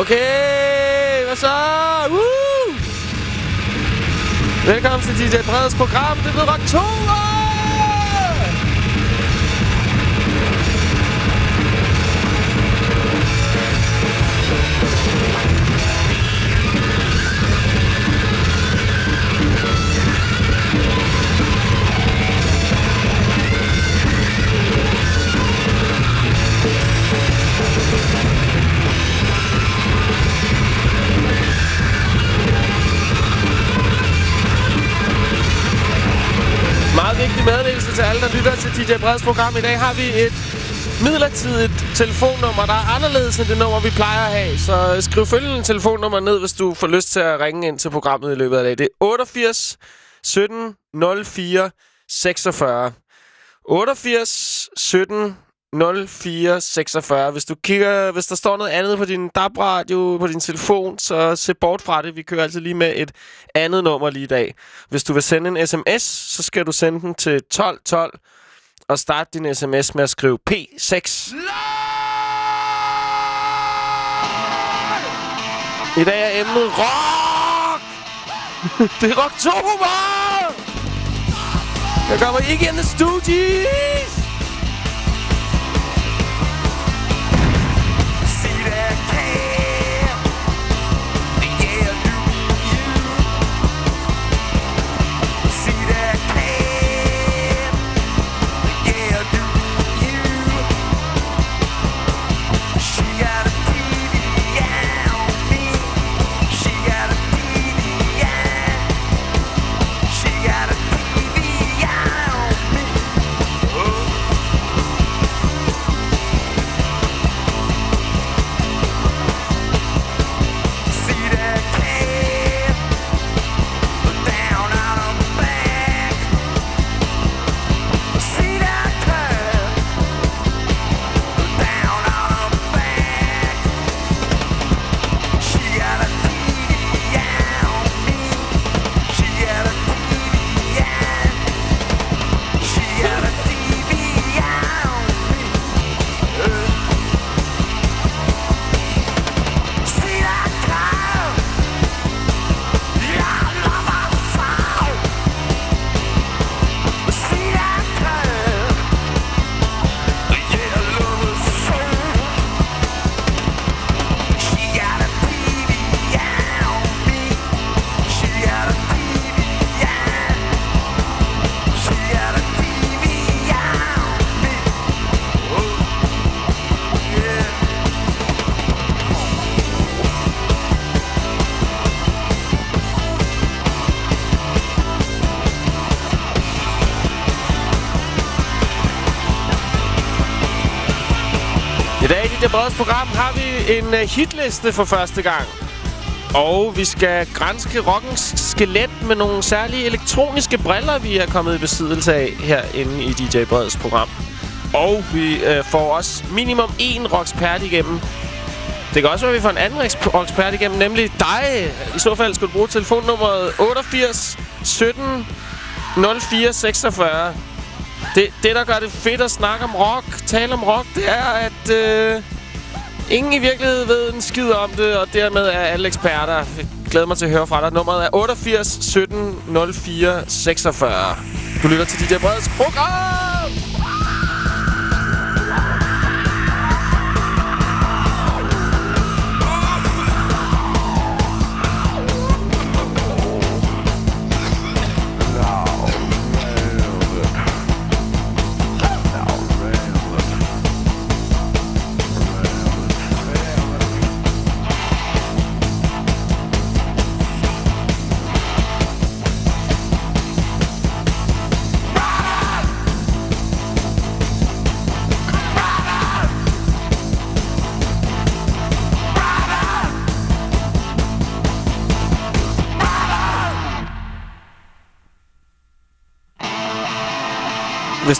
Okay, hvad så? Woo! Velkommen til DJ Breds program. Det er Rock 2. vigtig til alle, der lytter til DJ Breds program. I dag har vi et midlertidigt telefonnummer, der er anderledes end det nummer, vi plejer at have. Så skriv følgende telefonnummer ned, hvis du får lyst til at ringe ind til programmet i løbet af dagen. Det er 88 17 04 46. 88 17 04 46. Hvis du kigger, hvis der står noget andet på din DAB-radio, på din telefon, så se bort fra det. Vi kører altid lige med et andet nummer lige i dag. Hvis du vil sende en sms, så skal du sende den til 1212 og starte din sms med at skrive P6. I dag er emnet rock! det er rock 2 Jeg kommer ikke in the studios! Breds program har vi en øh, hitliste for første gang. Og vi skal grænske rockens skelet med nogle særlige elektroniske briller, vi er kommet i besiddelse af herinde i DJ Breds program. Og vi øh, får også minimum én rockspert igennem. Det kan også være, at vi får en anden rockspert igennem, nemlig dig. I så fald skal du bruge telefonnummeret 88 17 04 46. Det, det, der gør det fedt at snakke om rock, tale om rock, det er, at øh, ingen i virkeligheden ved en skid om det, og dermed er alle eksperter. Jeg glæder mig til at høre fra dig. Nummeret er 88 17 04 46. Du lytter til DJ Breds program!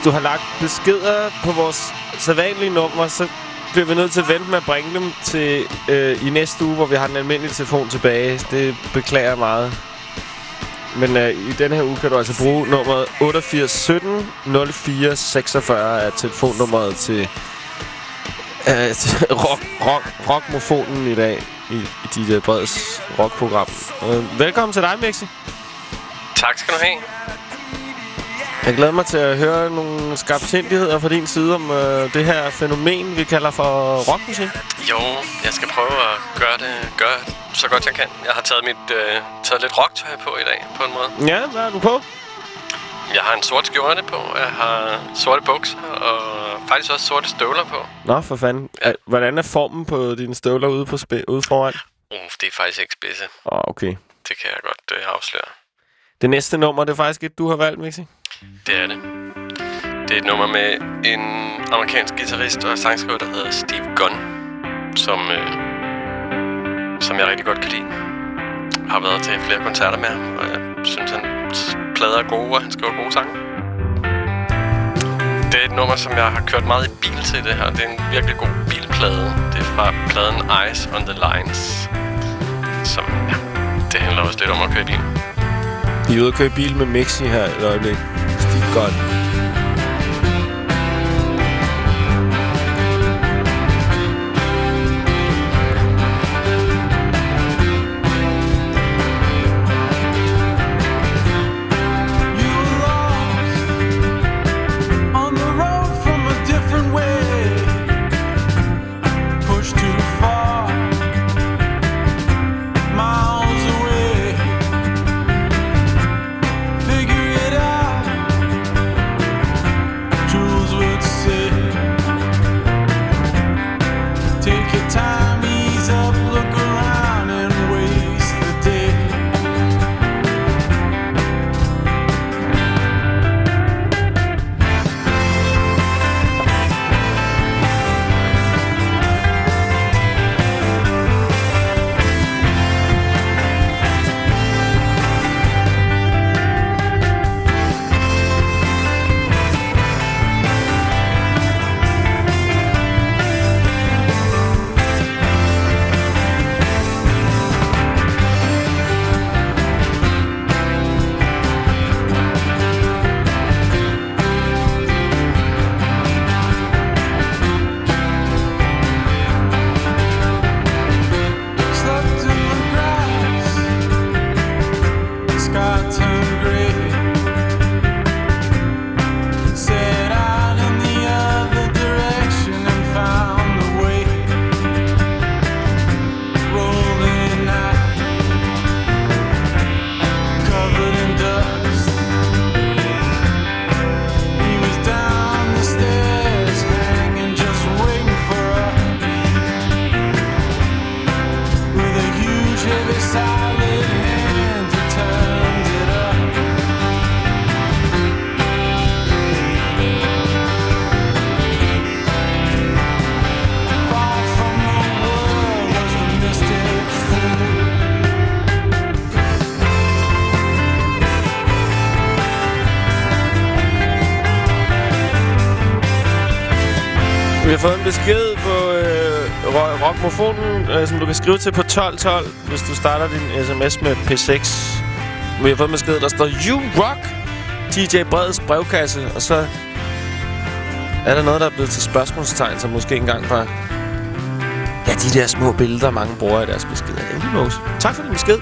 Du har lagt beskeder på vores sædvanlige nummer, så bliver vi nødt til at vente med at bringe dem til øh, i næste uge, hvor vi har den almindelige telefon tilbage. Det beklager jeg meget. Men øh, i denne her uge kan du altså bruge nummeret 8817 0446 er telefonnummeret til, øh, til rock, rock, rockmofonen i dag. i, i dit uh, breds rockprogram. Øh, velkommen til dig, Mixi. Tak skal du have. Jeg glæder mig til at høre nogle skarpsindigheder fra din side om uh, det her fænomen, vi kalder for rockmusik. Jo, jeg skal prøve at gøre det, gøre så godt jeg kan. Jeg har taget, mit, øh, taget lidt rocktøj på i dag, på en måde. Ja, hvad er du på? Jeg har en sort skjorte på, jeg har sorte bukser og faktisk også sorte støvler på. Nå, for fanden. Ja. Hvordan er formen på dine støvler ude, på ude foran? Uh, det er faktisk ikke spidse. Åh, oh, okay. Det kan jeg godt øh, afsløre. Det næste nummer, det er faktisk et, du har valgt, Mixi. Det er det. Det er et nummer med en amerikansk guitarist og sangskriver, der hedder Steve Gunn, som, øh, som jeg rigtig godt kan lide. Har været til flere koncerter med ham, og jeg synes, han plader er gode, og han skriver gode sange. Det er et nummer, som jeg har kørt meget i bil til det her. Det er en virkelig god bilplade. Det er fra pladen Eyes on the Lines, som ja, det handler også lidt om at køre i bilen. I er ude at køre bil med Mixi her et øjeblik. Steve Gunn. Fået en besked på øh, rockmofonen, øh, som du kan skrive til på 1212, hvis du starter din sms med P6. Vi har fået en besked, der står You Rock! DJ Breds brevkasse, og så er der noget, der er blevet til spørgsmålstegn, som måske engang var... Ja, de der små billeder, mange bruger i deres beskeder. Ja. Tak for din besked.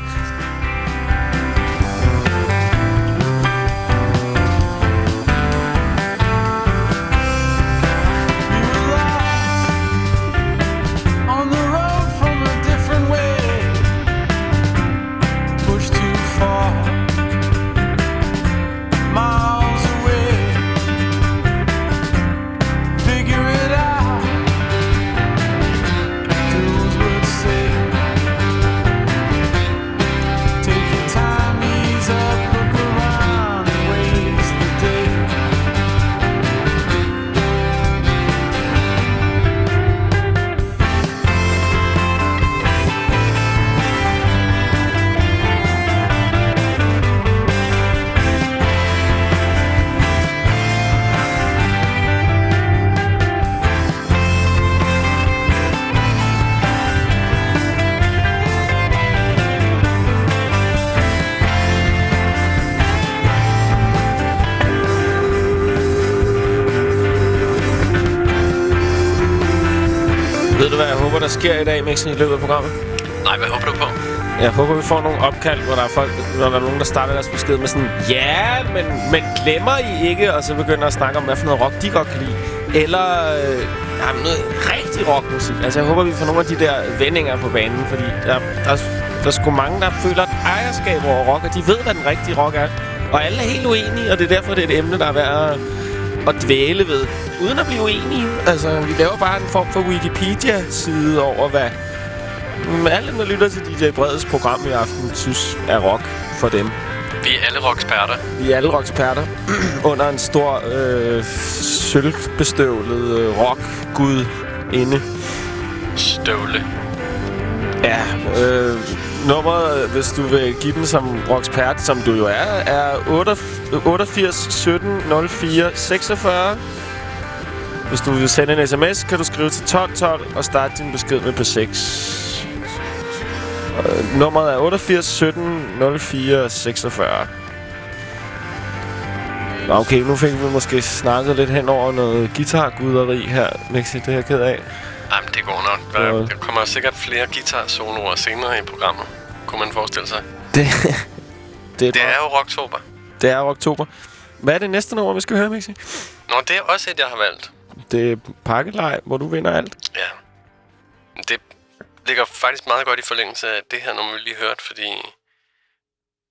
Sker i dag, Mixen, i løbet af programmet? Nej, hvad håber du på? Jeg håber, vi får nogle opkald, hvor der er folk, når der er nogen, der starter deres besked med sådan, ja, men, men glemmer I ikke? Og så begynder at snakke om, hvad for noget rock de godt kan lide. Eller øh, jamen, noget rigtig rockmusik. Altså, jeg håber, vi får nogle af de der vendinger på banen, fordi der, der, der er sgu mange, der føler et ejerskab over rock, og de ved, hvad den rigtige rock er. Og alle er helt uenige, og det er derfor, det er et emne, der er værd at dvæle ved. Uden at blive uenige. Altså, vi laver bare en form for Wikipedia-side over, hvad alle, der lytter til DJ Breds program i aften, synes er rock for dem. Vi er alle rocksperter. Vi er alle rocksperter under en stor øh, sølvbestøvlet øh, rock-gud inde. Støvle. Ja, øh, nummeret, hvis du vil give den som rockspert, som du jo er, er 88 17 04 46. Hvis du vil sende en sms, kan du skrive til 1212 og starte din besked med P6. Øh, nummeret er 88 17 04 46. Nå, Okay, nu fik vi måske snakket lidt hen over noget guitarguderi her, Mixi. Det er jeg ked af. Jamen, det går nok. Der, der kommer sikkert flere guitar-soloer senere i programmet. Kunne man forestille sig. Det, det, er, Det er jo rocktober. det er oktober. Hvad er det næste nummer, vi skal høre, Mixi? Nå, det er også et, jeg har valgt. Det er pakkelej, hvor du vinder alt. Ja. Det ligger faktisk meget godt i forlængelse af det her nummer, vi lige hørte, fordi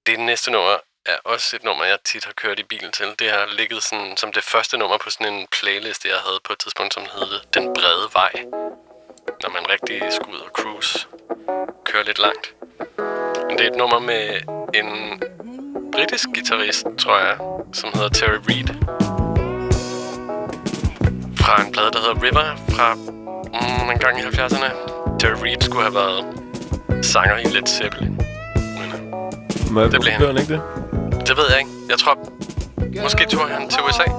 det næste nummer er også et nummer, jeg tit har kørt i bilen til. Det har ligget sådan, som det første nummer på sådan en playlist, jeg havde på et tidspunkt, som hed Den Brede Vej. Når man rigtig skal ud og cruise. Køre lidt langt. Men det er et nummer med en britisk guitarist, tror jeg, som hedder Terry Reid. Fra en plade, der hedder River, fra mm, en gang i 70'erne. Terry Reid skulle have været sanger i Led Zeppelin. Men Men, Det blev han. han ikke det? det ved jeg ikke. Jeg tror, måske tog han til USA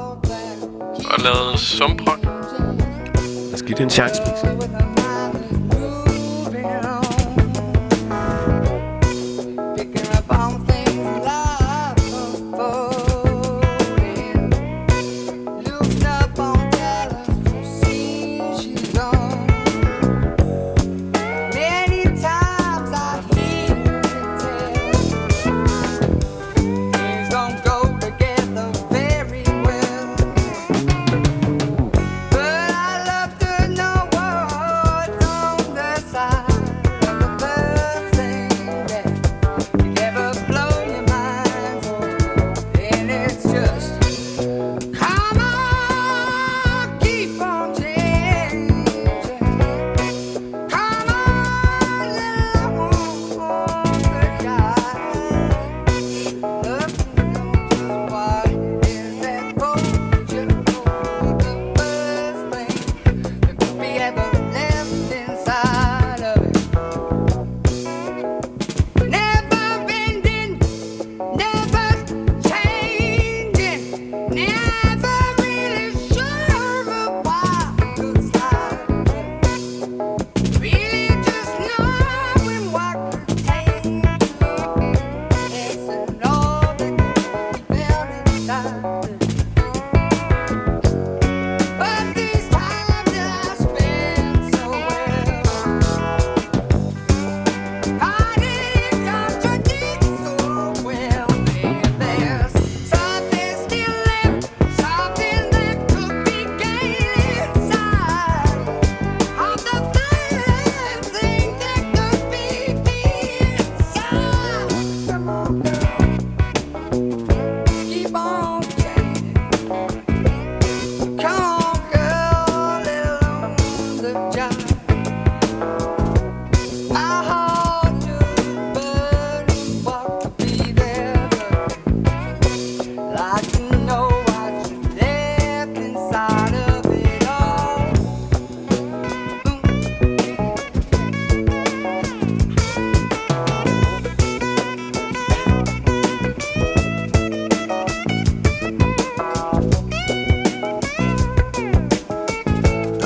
og lavede sumprock. Lad os give det en chance,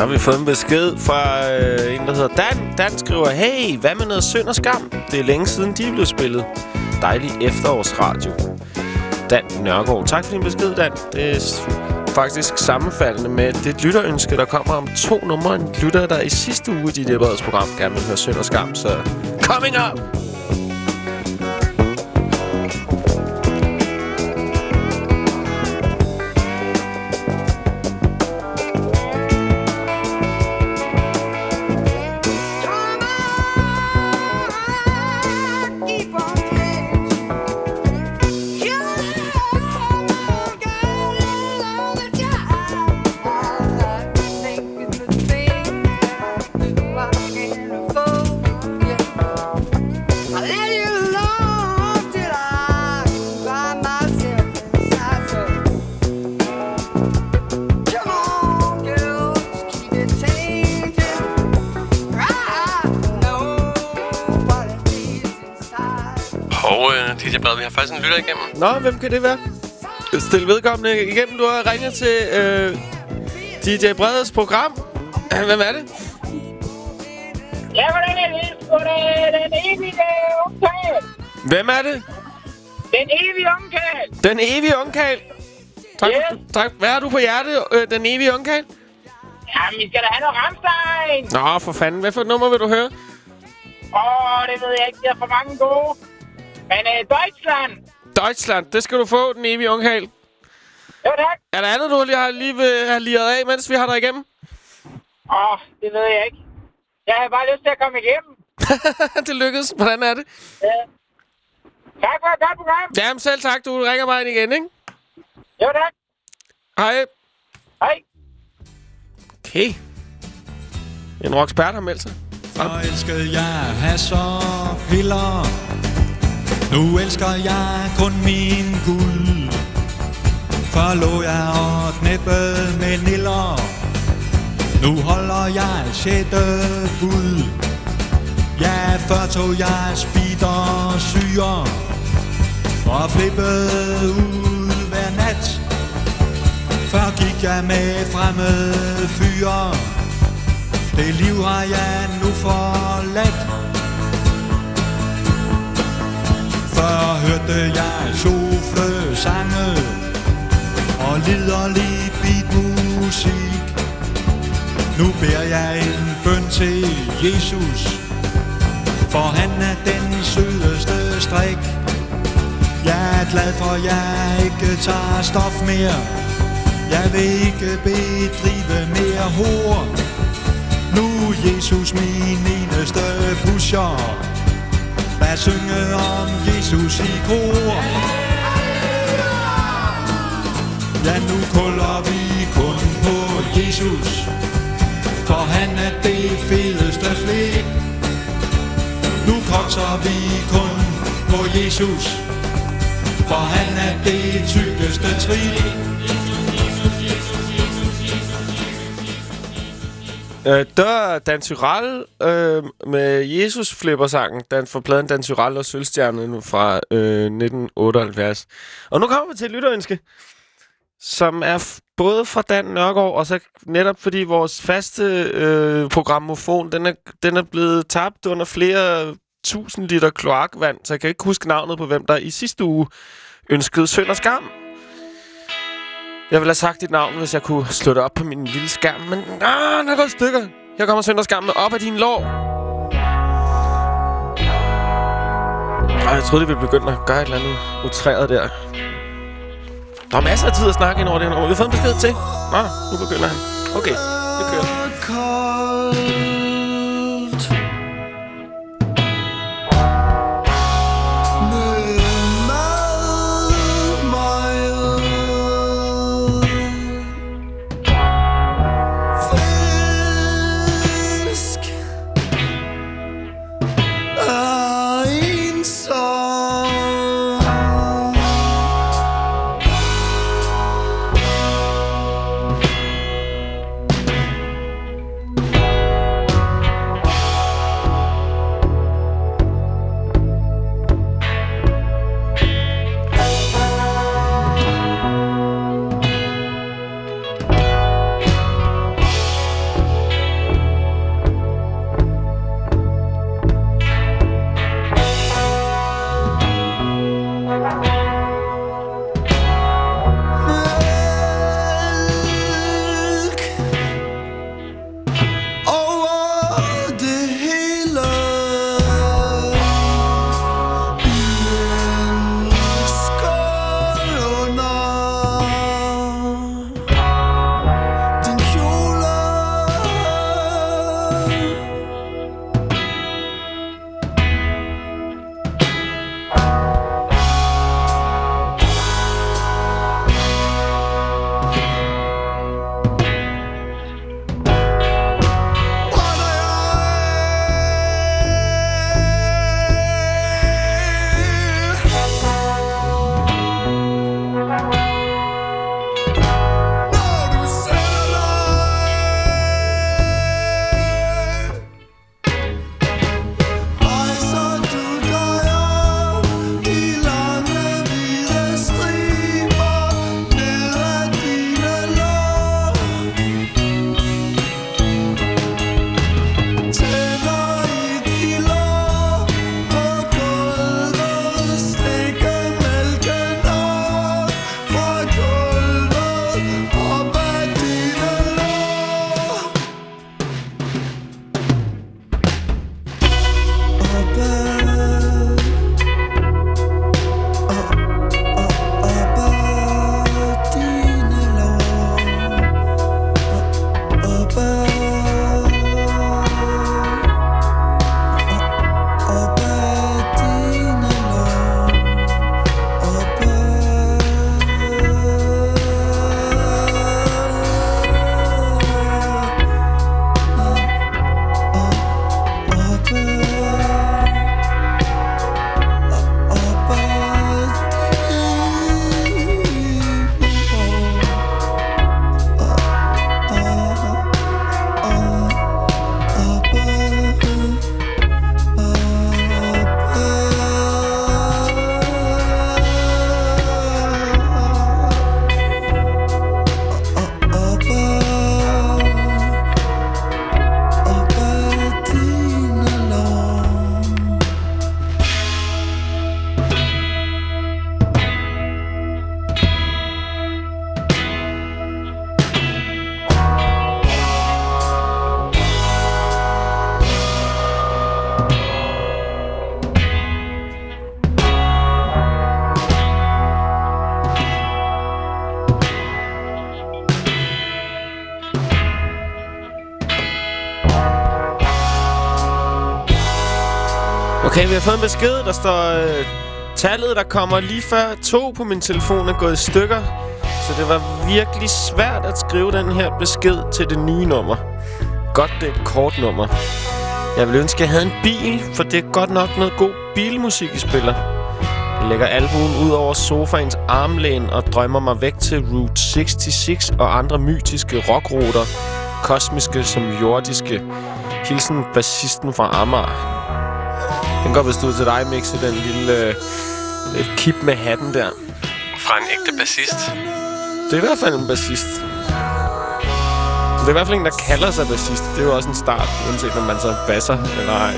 har vi fået en besked fra øh, en, der hedder Dan. Dan skriver, hey, hvad med noget synd og skam? Det er længe siden, de blev spillet. Dejlig efterårsradio. Dan Nørgaard. Tak for din besked, Dan. Det er faktisk sammenfaldende med det lytterønske, der kommer om to numre. En lytter, der i sidste uge i dit program gerne vil høre synd og skam. Så Coming up. Nå, hvem kan det være? Stil vedkommende igennem. Du har ringet til øh, DJ Breds program. Hvem er det? Ja, hvordan er det? Sgu da den evige ungkald. Hvem er det? Den evige ungkald. Den evige ungkald. Tak, Yes. tak. Hvad har du på hjertet, øh, den evige ungkald? Jamen, vi skal da have noget Rammstein. Nå, for fanden. Hvad for nummer vil du høre? Åh, det ved jeg ikke. Der er for mange gode. Men øh, Deutschland. Deutschland. Det skal du få, den evige ungkald. Jo, tak. Er der andet, du lige har lige have liret af, mens vi har dig igennem? Åh, det ved jeg ikke. Jeg har bare lyst til at komme igennem. det lykkedes. Hvordan er det? Ja. Tak for et godt program. Jamen selv tak. Du ringer mig ind igen, ikke? Jo, tak. Hej. Hej. Okay. En rockspert har meldt sig. Så elskede jeg has og piller nu elsker jeg kun min guld. Før lå jeg og knæppede med niller. Nu holder jeg sjette bud. Ja, før tog jeg speed og syre Og flippede ud hver nat. Før gik jeg med fremmede fyre. Det liv har jeg nu forladt. Før hørte jeg sjofle sange Og liderlig beatmusik Nu beder jeg en bøn til Jesus For han er den sødeste strik Jeg er glad for, jeg ikke tager stof mere. Jeg vil ikke bedrive mere hår. Nu er Jesus min eneste pusher. Lad synge om Jesus i kor? Ja, nu kolder vi kun på Jesus For han er det fedeste flæk Nu kokser vi kun på Jesus For han er det tykkeste trin. Øh, der Dan Tyrell øh, med Jesus flipper sangen Dan for pladen Dan Tyrell og Sølvstjernen fra øh, 1978. Og nu kommer vi til et lytterønske, som er både fra Dan Nørgaard, og så netop fordi vores faste øh, programmofon, den er, den er blevet tabt under flere tusind liter kloakvand, så jeg kan ikke huske navnet på, hvem der i sidste uge ønskede synd og skam. Jeg ville have sagt dit navn, hvis jeg kunne slå det op på min lille skærm, men ah, den er gået i stykker. Her kommer søndagsskam op af din lår. Ej, jeg troede, det ville begynde at gøre et eller andet utræret der. Der er masser af tid at snakke ind over det her nummer. Vi har fået en besked til. Nå, nu begynder han. Okay, det kører. Fået en besked, der står... Øh, tallet, der kommer lige før to på min telefon, er gået i stykker. Så det var virkelig svært at skrive den her besked til det nye nummer. Godt, det er et kort nummer. Jeg vil ønske, at jeg havde en bil, for det er godt nok noget god bilmusik, I spiller. Jeg lægger albuen ud over sofaens armlæn og drømmer mig væk til Route 66 og andre mytiske rockruter. Kosmiske som jordiske. Hilsen bassisten fra Amager. Den går vist ud til dig, Mixi, den lille øh, kip med hatten der. Fra en ægte bassist. Det er i hvert fald en bassist. Det er i hvert fald en, der kalder sig bassist. Det er jo også en start, uanset om man så basser eller ej.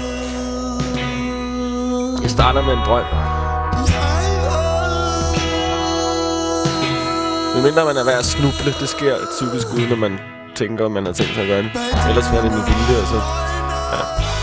Jeg starter med en drøm. Medmindre man er ved at snuble, det sker typisk uden, at man tænker, at man har tænkt sig at gøre det. Ellers er det med vilje, og så... Ja.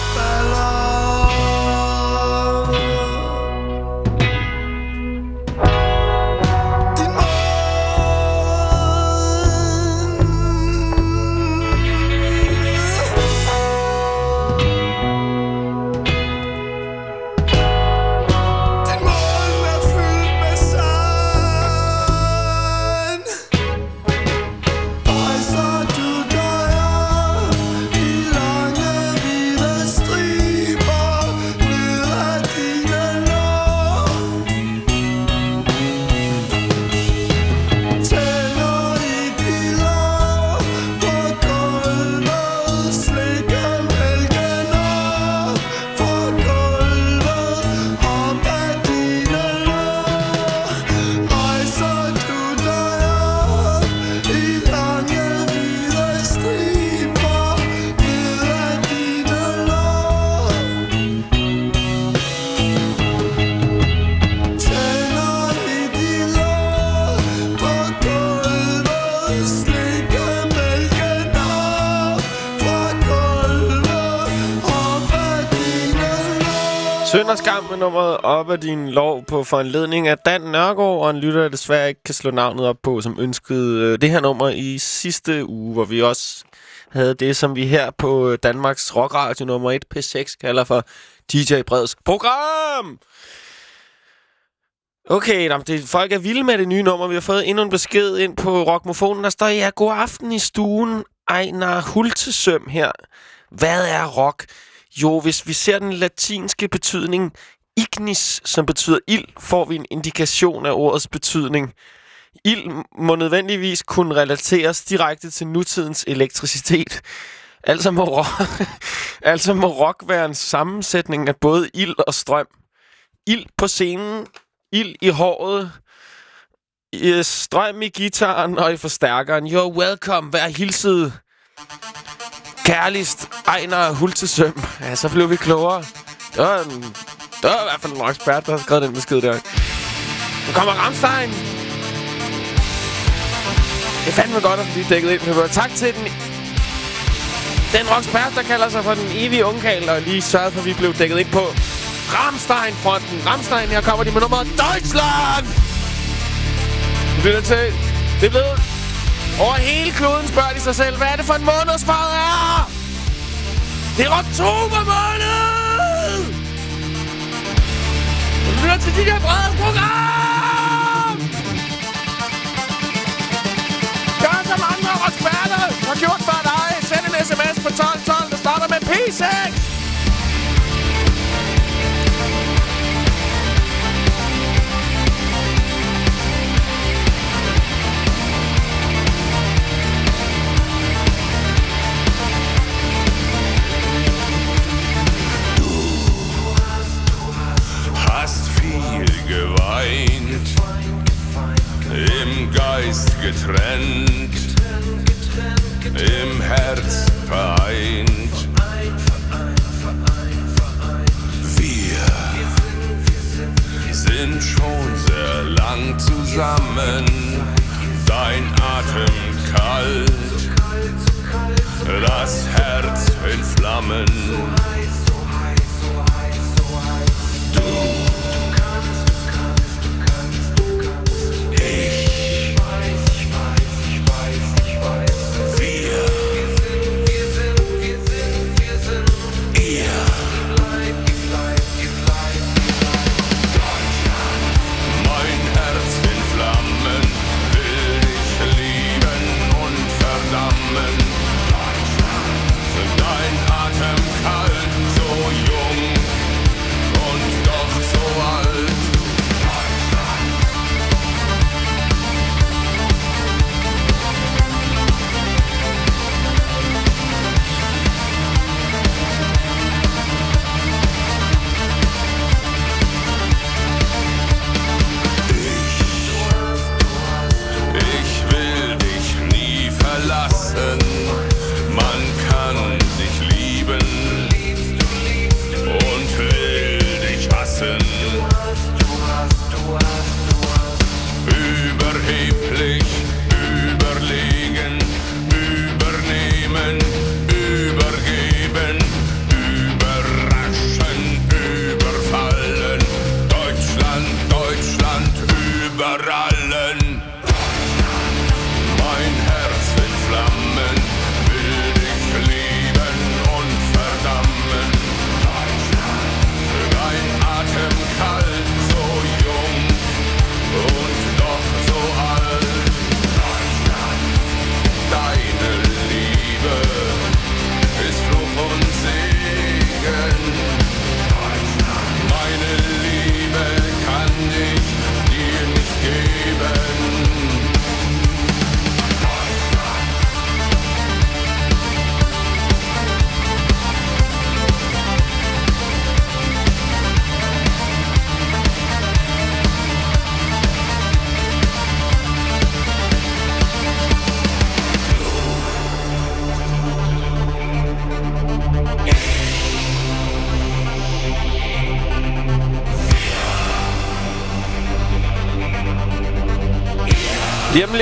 Nummer med nummeret op af din lov på foranledning af Dan Nørgaard, og en lytter, der desværre ikke kan slå navnet op på, som ønskede øh, det her nummer i sidste uge, hvor vi også havde det, som vi her på øh, Danmarks Rockradio nummer 1 P6 kalder for DJ Breds program. Okay, nå, det, folk er vilde med det nye nummer. Vi har fået endnu en besked ind på Rockmofonen. Der står, ja, god aften i stuen. Ejnar Hultesøm her. Hvad er rock? Jo, hvis vi ser den latinske betydning ignis, som betyder ild, får vi en indikation af ordets betydning. Ild må nødvendigvis kunne relateres direkte til nutidens elektricitet. Altså må, rock, altså må rock være en sammensætning af både ild og strøm. Ild på scenen, ild i håret, i strøm i gitaren og i forstærkeren. You're welcome, vær hilset. Kærligst, Ejner Hultesøm. Ja, så blev vi klogere. Det var, en, der er i hvert fald en ekspert, der har skrevet den besked der. Nu kommer Ramstein. Det er fandme godt at blive dækket ind. Pepper. Tak til den, den rockspert, der kalder sig for den evige ungkald, og lige sørget for, at vi blev dækket ind på. Ramstein-fronten. Ramstein, her kommer de med nummeret Deutschland! Du lytter til. Det er blevet... Over hele kloden spørger de sig selv, hvad er det for en månedsfarve er? Det er oktober måned! Lytter til dit her brede program! Gør som andre eksperter har gjort for dig. Send en sms på 1212, der starter med P6. Geweint, im Geist getrennt, im Herz vereint. Wir sind schon sehr lang zusammen, dein Atem kalt, das Herz in Flammen. Wir.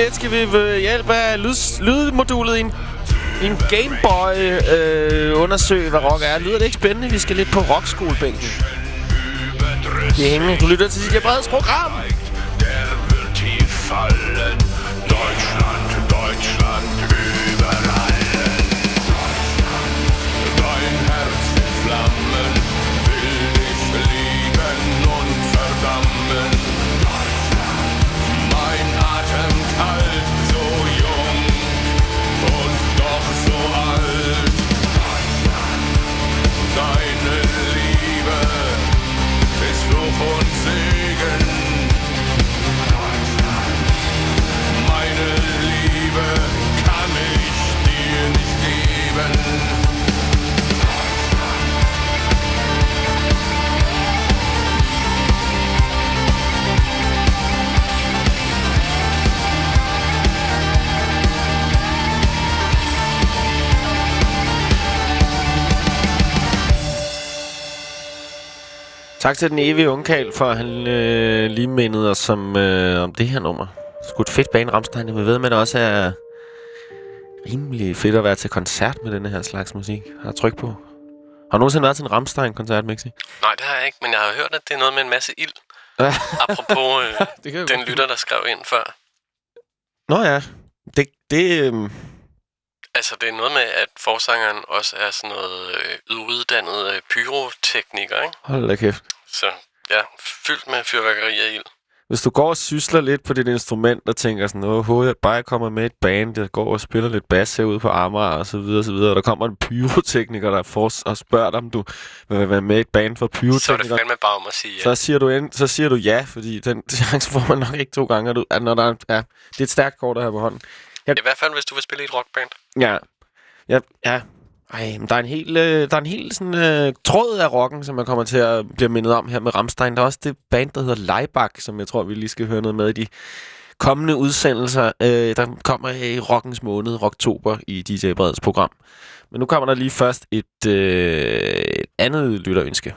Lidt skal vi øh, ved hjælp af lyd, lydmodulet i en, i en Gameboy øh, undersøge, hvad rock er. Lyder det ikke spændende? Vi skal lidt på rockskolebænken. Det er hængende. Du lytter til dit program. Tak til den evige ungkald, for at han øh, lige mindede os om, øh, om det her nummer. Sgu et fedt bane, Ramstein. Jeg ved, men det også er rimelig fedt at være til koncert med denne her slags musik. Har tryk på Har du nogensinde været til en Rammstein-koncert, Mixi? Nej, det har jeg ikke, men jeg har hørt, at det er noget med en masse ild. Ja. Apropos øh, den lytter, der skrev ind før. Nå ja. Det, det, øhm, Altså, det er noget med, at forsangeren også er sådan noget øh, uddannet øh, pyrotekniker, ikke? hold da kæft. Så ja, fyldt med fyrværkeri og ild. Hvis du går og sysler lidt på dit instrument og tænker sådan, åh, jeg bare jeg kommer med et band, der går og spiller lidt bas herude på Amager og så videre og så videre, og der kommer en pyrotekniker, der får, og spørger dig, om du vil være med i et band for Så er det fandme bare om at sige ja. Så siger du end, så siger du ja, fordi den chance får man nok ikke to gange. At du, at når der er, ja, det er et stærkt kort at have på hånden. I hvert fald, hvis du vil spille i et rockband. Ja. Ja, ja. Ej, men der er en hel, øh, der er en hel sådan, øh, tråd af rocken, som jeg kommer til at blive mindet om her med Ramstein. Der er også det band, der hedder Leibach, som jeg tror, vi lige skal høre noget med i de kommende udsendelser. Øh, der kommer i rockens måned, Rocktober, i DJ Breds program. Men nu kommer der lige først et, øh, et andet lytterønske.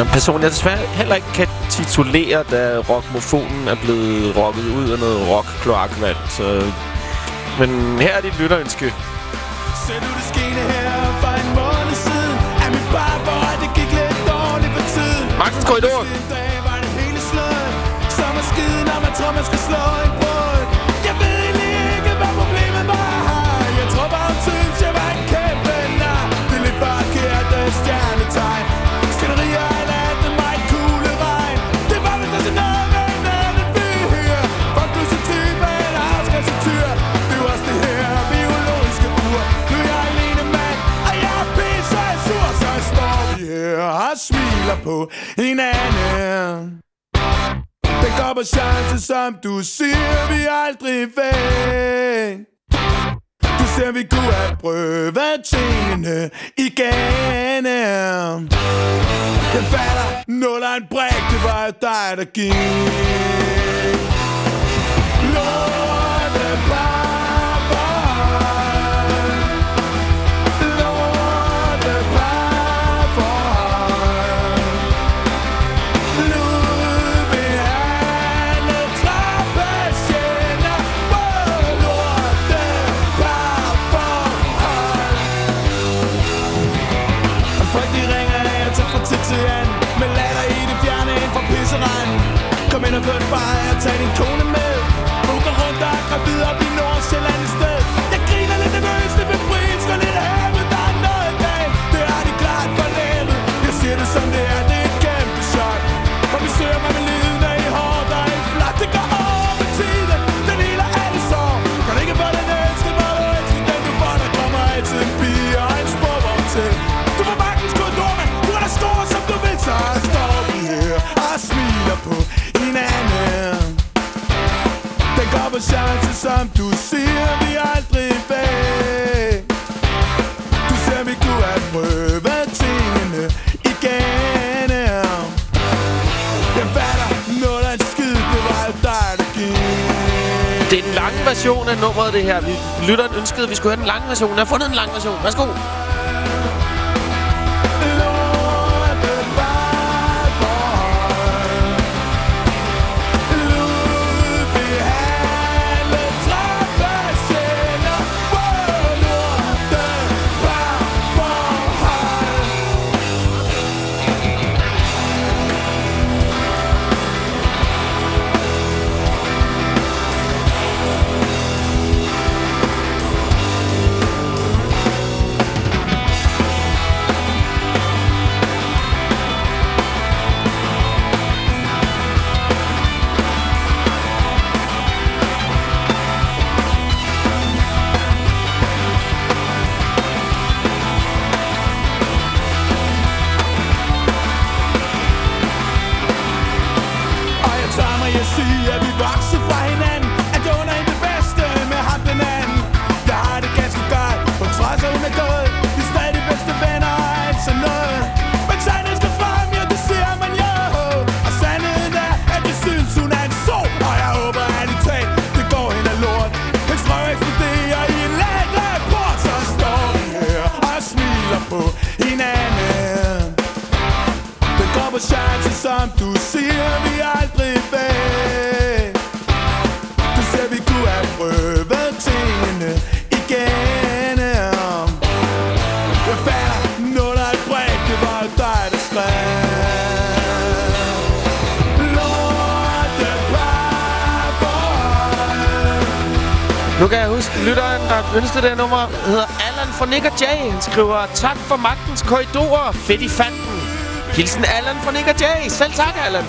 En person, jeg desværre heller ikke kan titulere, da rockmofonen er blevet rocket ud af noget rock-kloakvand. Så... Men her er dit lytterønske. Ser du det skete her for en måned siden Er mit barboy, det gik lidt dårligt på tiden Magtens Korridor. En dag var det hele slået Som er skide, når man tror, man skal slå en på hinanden. Den kommer chance, som du siger, vi aldrig væk Du ser, vi kunne have prøvet tingene igen. Jeg fatter, nul en bræk, det var dig, der gik. Kom ind og få en bajer og tag din kone med. Hun går rundt og er gravid op i Nordsjælland. Den chance, som du siger, vi aldrig væk Du ser, vi kunne have prøvet tingene igen Jeg fatter, noget af en skid, det var jo dig, der gik Det er en lang version af nummeret, det her. Vi lytteren ønskede, at vi skulle have den lange version. Jeg har fundet en lang version. Værsgo. Lytteren, der ønskede det nummer, hedder Allan fra Nick og Jay. Han skriver, tak for magtens korridorer. Fedt i fanden. Hilsen Allan fra Nick og Jay. Selv tak, Allan.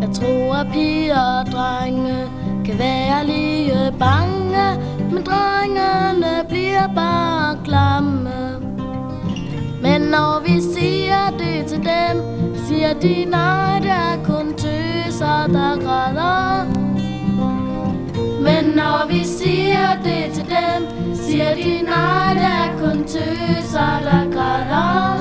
Jeg tror, at piger og drenge kan være lige bange, men drengene bliver bare klamme. Når vi siger det til dem, siger de nej, det er kun tøser, der græder. Men når vi siger det til dem, siger de nej, det er kun tøser, der græder.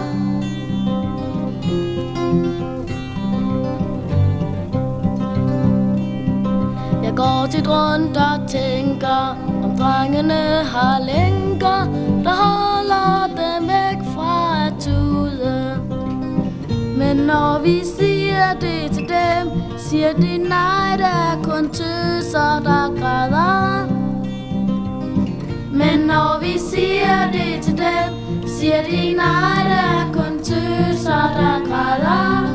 Jeg går tit rundt og tænker, om drengene har lænker, der holder dem Men når vi siger det til dem, siger de nej, der er kun tøser, der græder. Men når vi siger det til dem, siger de nej, der er kun tøser, der græder.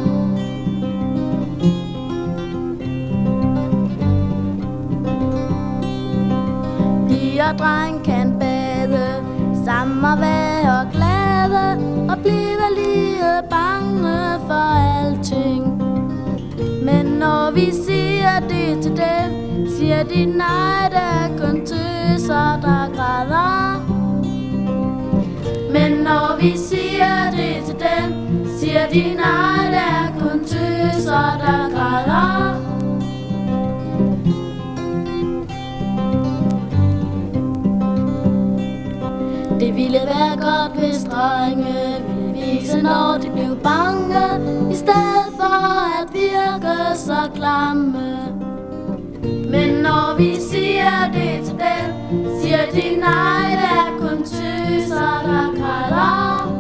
Pige og dreng kan bade Sammen og være glade Og lige bange for alting. Men når vi siger det til dem Siger de nej, der er kun tøser, der græder. Men når vi siger det til dem Siger de nej, der er kun tøser, der græder. Det ville være godt, hvis drenge ville vise, når de blev bange, i stedet for at virke så klamme. Men når vi siger det til dem, siger de nej, det er kun tøser, der græder.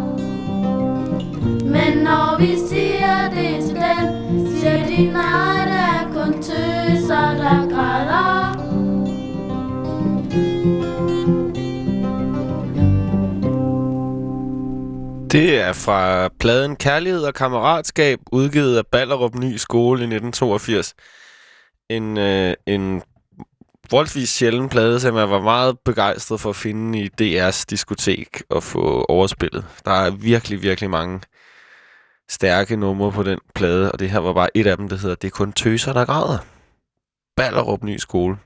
Men når vi siger det til dem, siger de nej, Det er fra pladen Kærlighed og Kammeratskab, udgivet af Ballerup Ny Skole i 1982. En, øh, en voldsvis sjælden plade, som jeg var meget begejstret for at finde i DR's diskotek og få overspillet. Der er virkelig, virkelig mange stærke numre på den plade, og det her var bare et af dem, der hedder Det er kun tøser, der græder. Ballerup Ny Skole.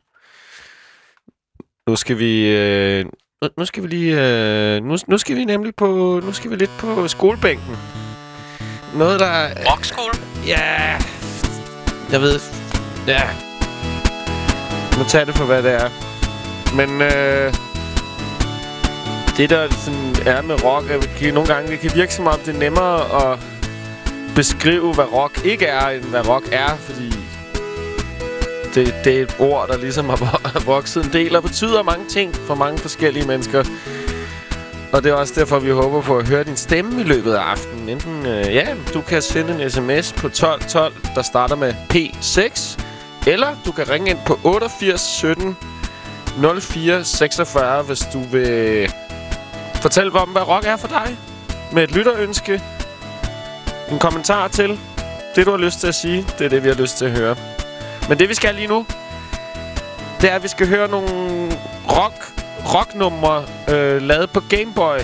Nu skal vi... Øh, nu, nu skal vi lige... Øh, nu, nu skal vi nemlig på... Nu skal vi lidt på skolebænken. Noget, der... er- Rockskole? Ja... Jeg ved... Ja... Nu tager det for, hvad det er. Men... Øh, det, der sådan er med rock, er, at nogle gange det kan virke som om, det er nemmere at beskrive, hvad rock ikke er, end hvad rock er, fordi det, det er et ord, der ligesom har vokset en del og betyder mange ting for mange forskellige mennesker. Og det er også derfor, vi håber på at høre din stemme i løbet af aftenen. Enten, øh, ja, du kan sende en sms på 1212, der starter med P6. Eller du kan ringe ind på 88 17 04 46, hvis du vil fortælle om, hvad rock er for dig. Med et lytterønske. En kommentar til det, du har lyst til at sige. Det er det, vi har lyst til at høre. Men det, vi skal lige nu, det er, at vi skal høre nogle rock, rocknumre øh, lavet på Game Boy.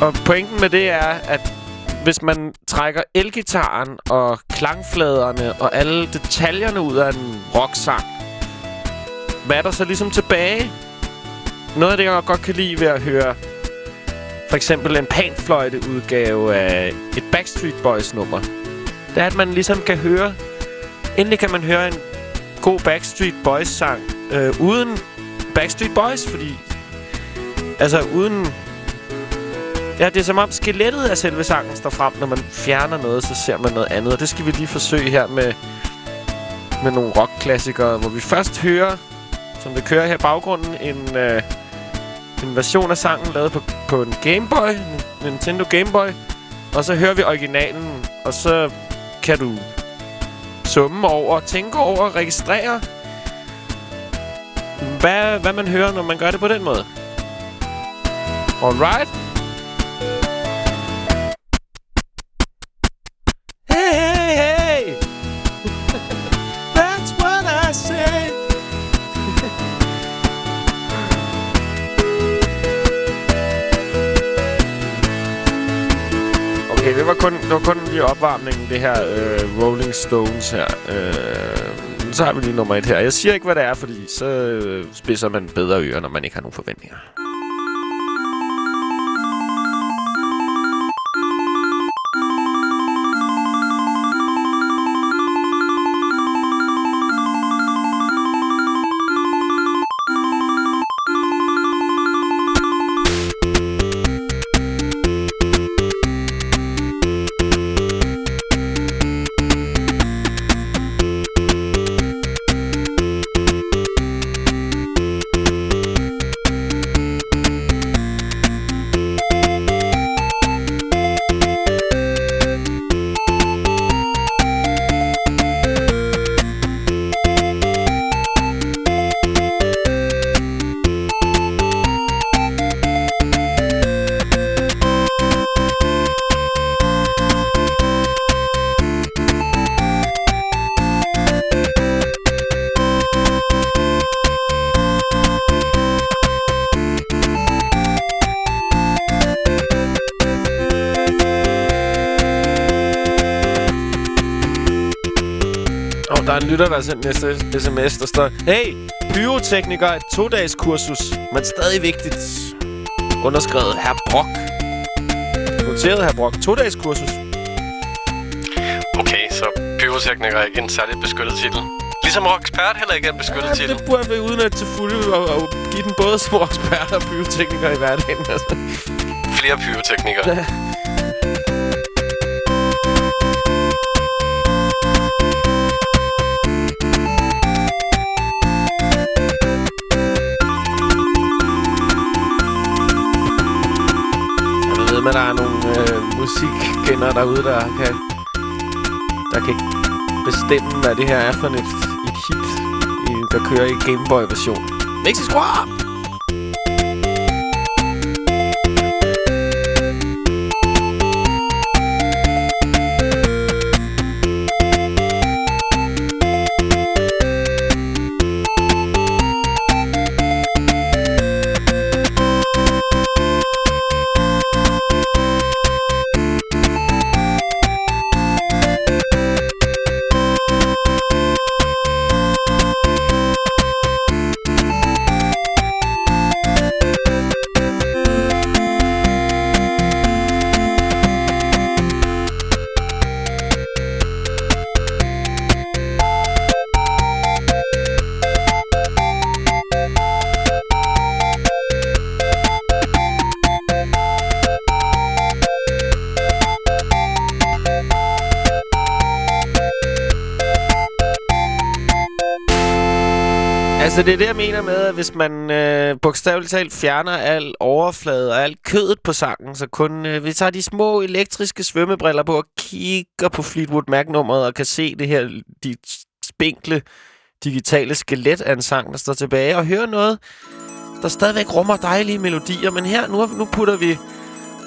Og pointen med det er, at hvis man trækker elgitaren og klangfladerne og alle detaljerne ud af en rocksang, hvad er der så ligesom tilbage? Noget af det, jeg godt kan lide ved at høre for eksempel en panfløjte udgave af et Backstreet Boys nummer, det er, at man ligesom kan høre Endelig kan man høre en god Backstreet Boys sang øh, uden Backstreet Boys, fordi altså uden Ja, det er som om skelettet af selve sangen står frem, når man fjerner noget, så ser man noget andet. Og det skal vi lige forsøge her med, med nogle rockklassikere, hvor vi først hører, som det kører her i baggrunden, en, øh, en version af sangen lavet på, på en Game Boy, en Nintendo Game Boy. Og så hører vi originalen, og så kan du summe over, tænke over, registrere, hvad, hvad man hører, når man gør det på den måde. Alright. Kun, det var kun lige opvarmningen, det her øh, Rolling Stones her. Øh, så har vi lige nummer et her. Jeg siger ikke, hvad det er, fordi så øh, spidser man bedre ører, når man ikke har nogen forventninger. Der er har sendt næste sms, der står Hey, pyrotekniker er et to-dages kursus, men stadig vigtigt. Underskrevet herr Brock. Noteret herr Brock. To-dages kursus. Okay, så pyrotekniker er ikke en særligt beskyttet titel. Ligesom rockspert heller ikke er en beskyttet Ja, titel. det burde vi udnytte til fulde og, og give den både som ekspert og pyrotekniker i hverdagen. Altså. Flere pyroteknikere. At der er nogle øh, musikkender derude, der kan, der kan bestemme, hvad det her er for et, et hit, der kører i Gameboy-version. Mixi Altså, det er det, jeg mener med, at hvis man øh, bogstaveligt talt fjerner al overflade og alt kødet på sangen, så kun øh, vi tager de små elektriske svømmebriller på og kigger på Fleetwood Mac-nummeret og kan se det her, de spinkle digitale skelet af en sang, der står tilbage, og høre noget, der stadigvæk rummer dejlige melodier. Men her, nu, nu putter vi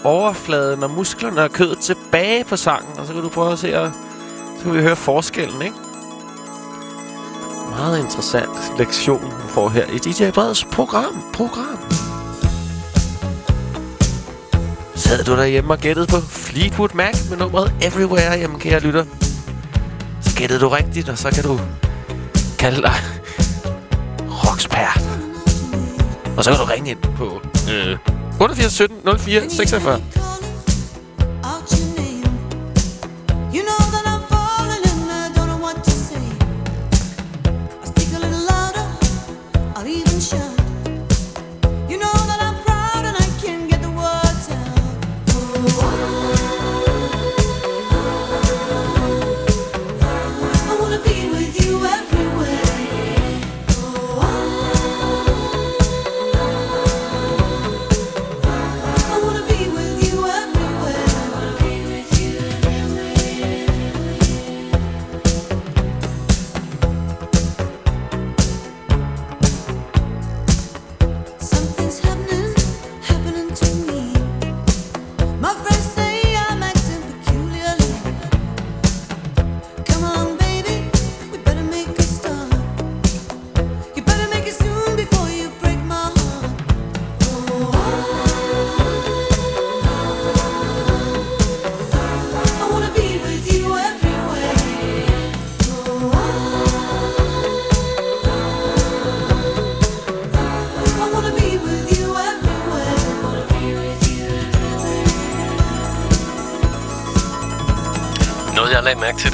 overfladen og musklerne og kødet tilbage på sangen, og så kan du prøve at se, og så kan vi høre forskellen, ikke? Meget interessant lektion, du får her i DJ Breds program. program. Sad du derhjemme og gættede på Fleetwood Mac med nummeret Everywhere, jamen kære lytter. Så gættede du rigtigt, og så kan du kalde dig Rockspert. Og så kan du ringe ind på øh, 88 17 04 46.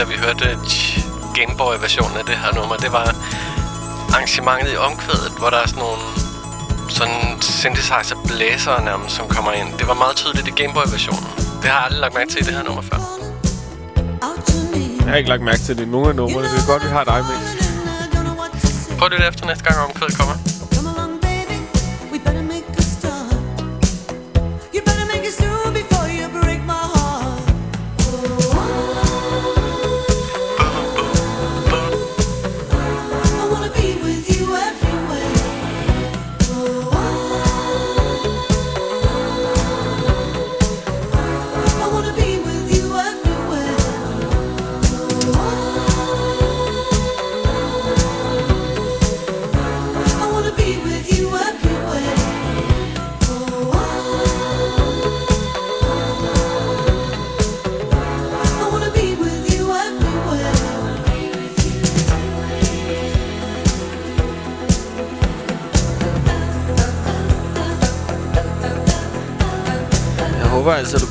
da vi hørte Gameboy-versionen af det her nummer, det var arrangementet i omkvædet, hvor der er sådan nogle sådan synthesizer blæser nærmest, som kommer ind. Det var meget tydeligt i Gameboy-versionen. Det har jeg aldrig lagt mærke til i det her nummer før. Jeg har ikke lagt mærke til det i nogen af numrene. Det er godt, vi har dig med. Prøv at lytte efter næste gang omkvædet kommer. Be with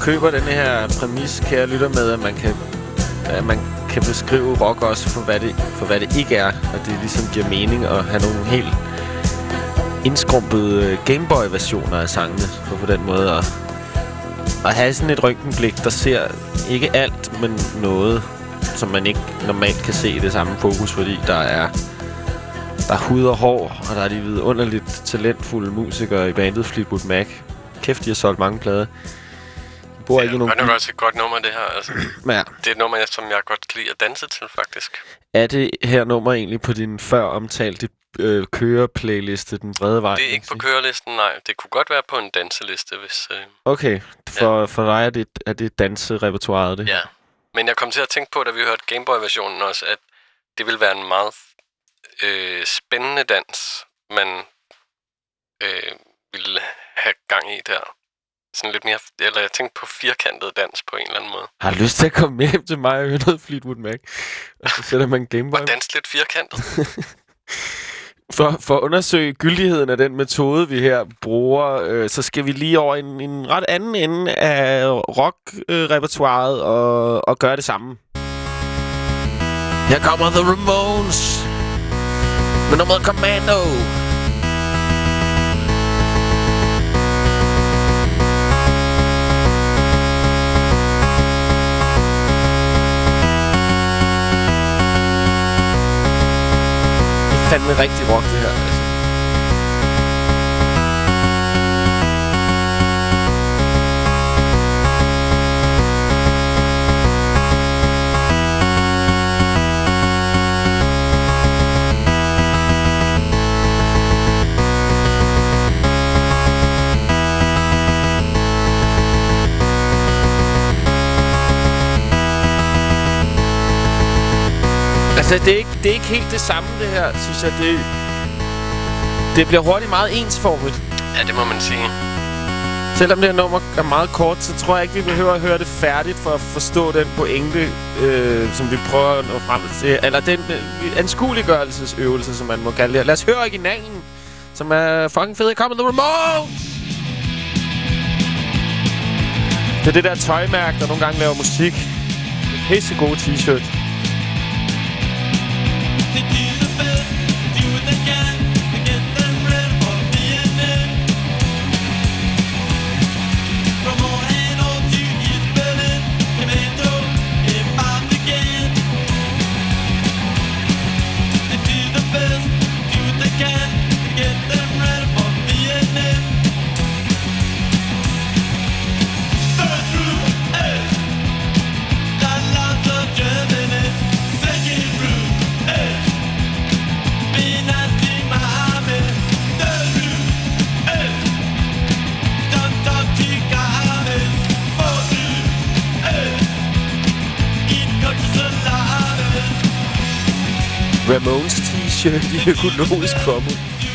køber den her præmis, kære lytter med, at man kan, at man kan beskrive rock også for hvad, det, for hvad det ikke er. Og det ligesom giver mening at have nogle helt indskrumpede øh, Gameboy-versioner af sangene. For på den måde at, at have sådan et røntgenblik, der ser ikke alt, men noget, som man ikke normalt kan se i det samme fokus, fordi der er der er hud og hår, og der er de vidunderligt talentfulde musikere i bandet Fleetwood Mac. Kæft, de har solgt mange plader. Bor ikke i Det nogen er nok også et godt nummer, det her. Altså, Ja. det er et nummer, som jeg godt kan lide at danse til, faktisk. Er det her nummer egentlig på din før omtalte øh, køreplayliste, Den Brede Vej? Det er ikke på kørelisten, nej. Det kunne godt være på en danseliste, hvis... Øh, Okay, for, for dig er det, er det danserepertoireet, det? ja. Men jeg kom til at tænke på, da vi hørte Gameboy-versionen også, at det ville være en meget øh, spændende dans, man øh, ville have gang i der. Sådan lidt mere... Eller jeg tænkte på firkantet dans på en eller anden måde. Har du lyst til at komme med hjem til mig og høre noget Fleetwood Mac? Og så sætter man Gameboy. Og danse lidt firkantet. For, for at undersøge gyldigheden af den metode, vi her bruger, øh, så skal vi lige over en, en ret anden ende af rock-repertoireet og, og gøre det samme. Her kommer The Ramones med nummeret Commando. Fandme rigtig rock, det her. Altså. Det er, ikke, det er ikke helt det samme, det her, synes jeg. Det, det bliver hurtigt meget ensformigt. Ja, det må man sige. Selvom det her nummer er meget kort, så tror jeg ikke, vi behøver at høre det færdigt for at forstå den pointe, øh, som vi prøver at nå frem til. Eller den øh, anskueliggørelsesøvelse, som man må kalde det. Lad os høre originalen, som er fucking fed. Kommer The Ramones! Det er det der tøjmærke, der nogle gange laver musik. Pisse gode t-shirt. to do. Ramones t-shirt i økologisk bomuld.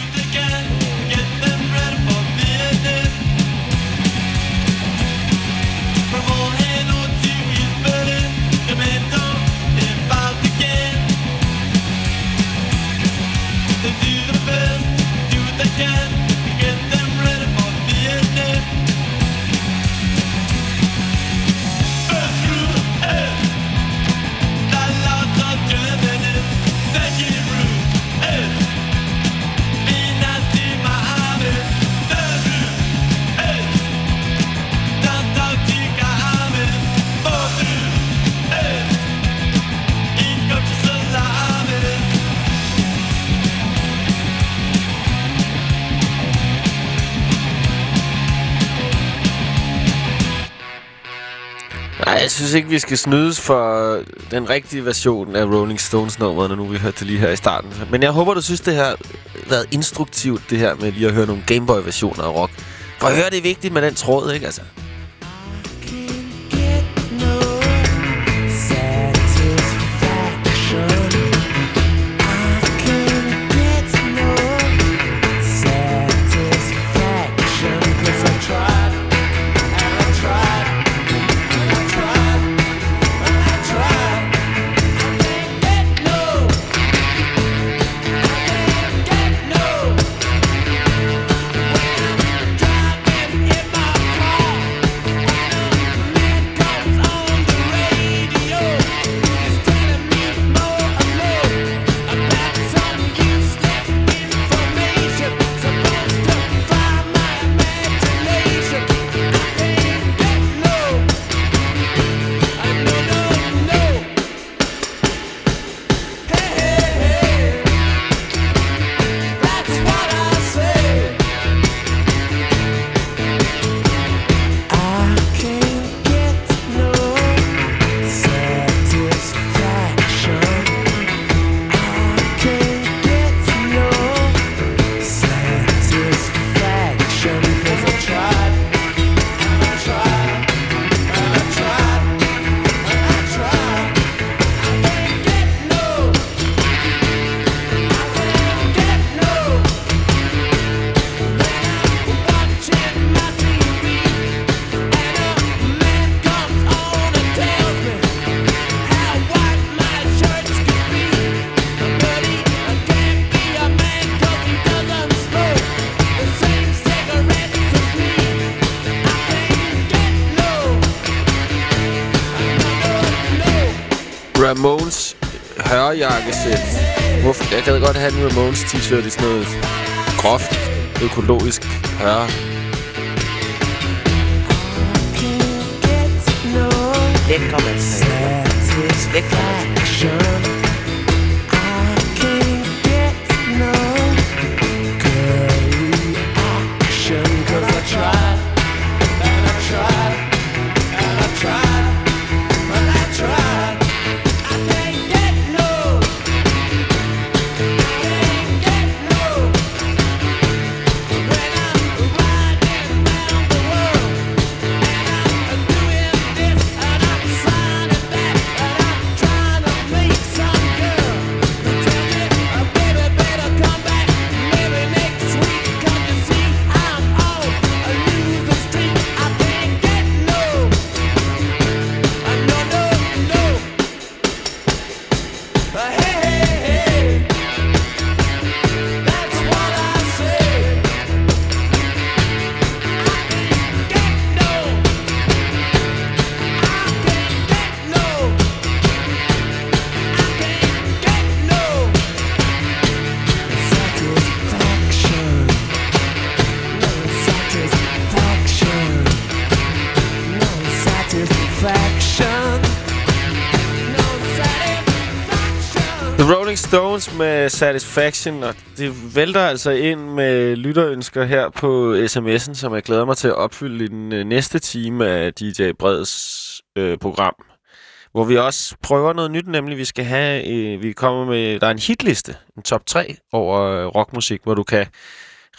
Ikke, vi skal snydes for øh, den rigtige version af Rolling Stones nummeret, nu vi hørte det lige her i starten. Men jeg håber, du synes, det har øh, været instruktivt, det her med lige at høre nogle Gameboy-versioner af rock. For at høre, det er vigtigt med den tråd, ikke altså? T-shirt i sådan Rolling med Satisfaction, og det vælter altså ind med lytterønsker her på sms'en, som jeg glæder mig til at opfylde i den øh, næste time af DJ Breds øh, program. Hvor vi også prøver noget nyt, nemlig vi skal have, øh, vi kommer med, der er en hitliste, en top 3 over øh, rockmusik, hvor du kan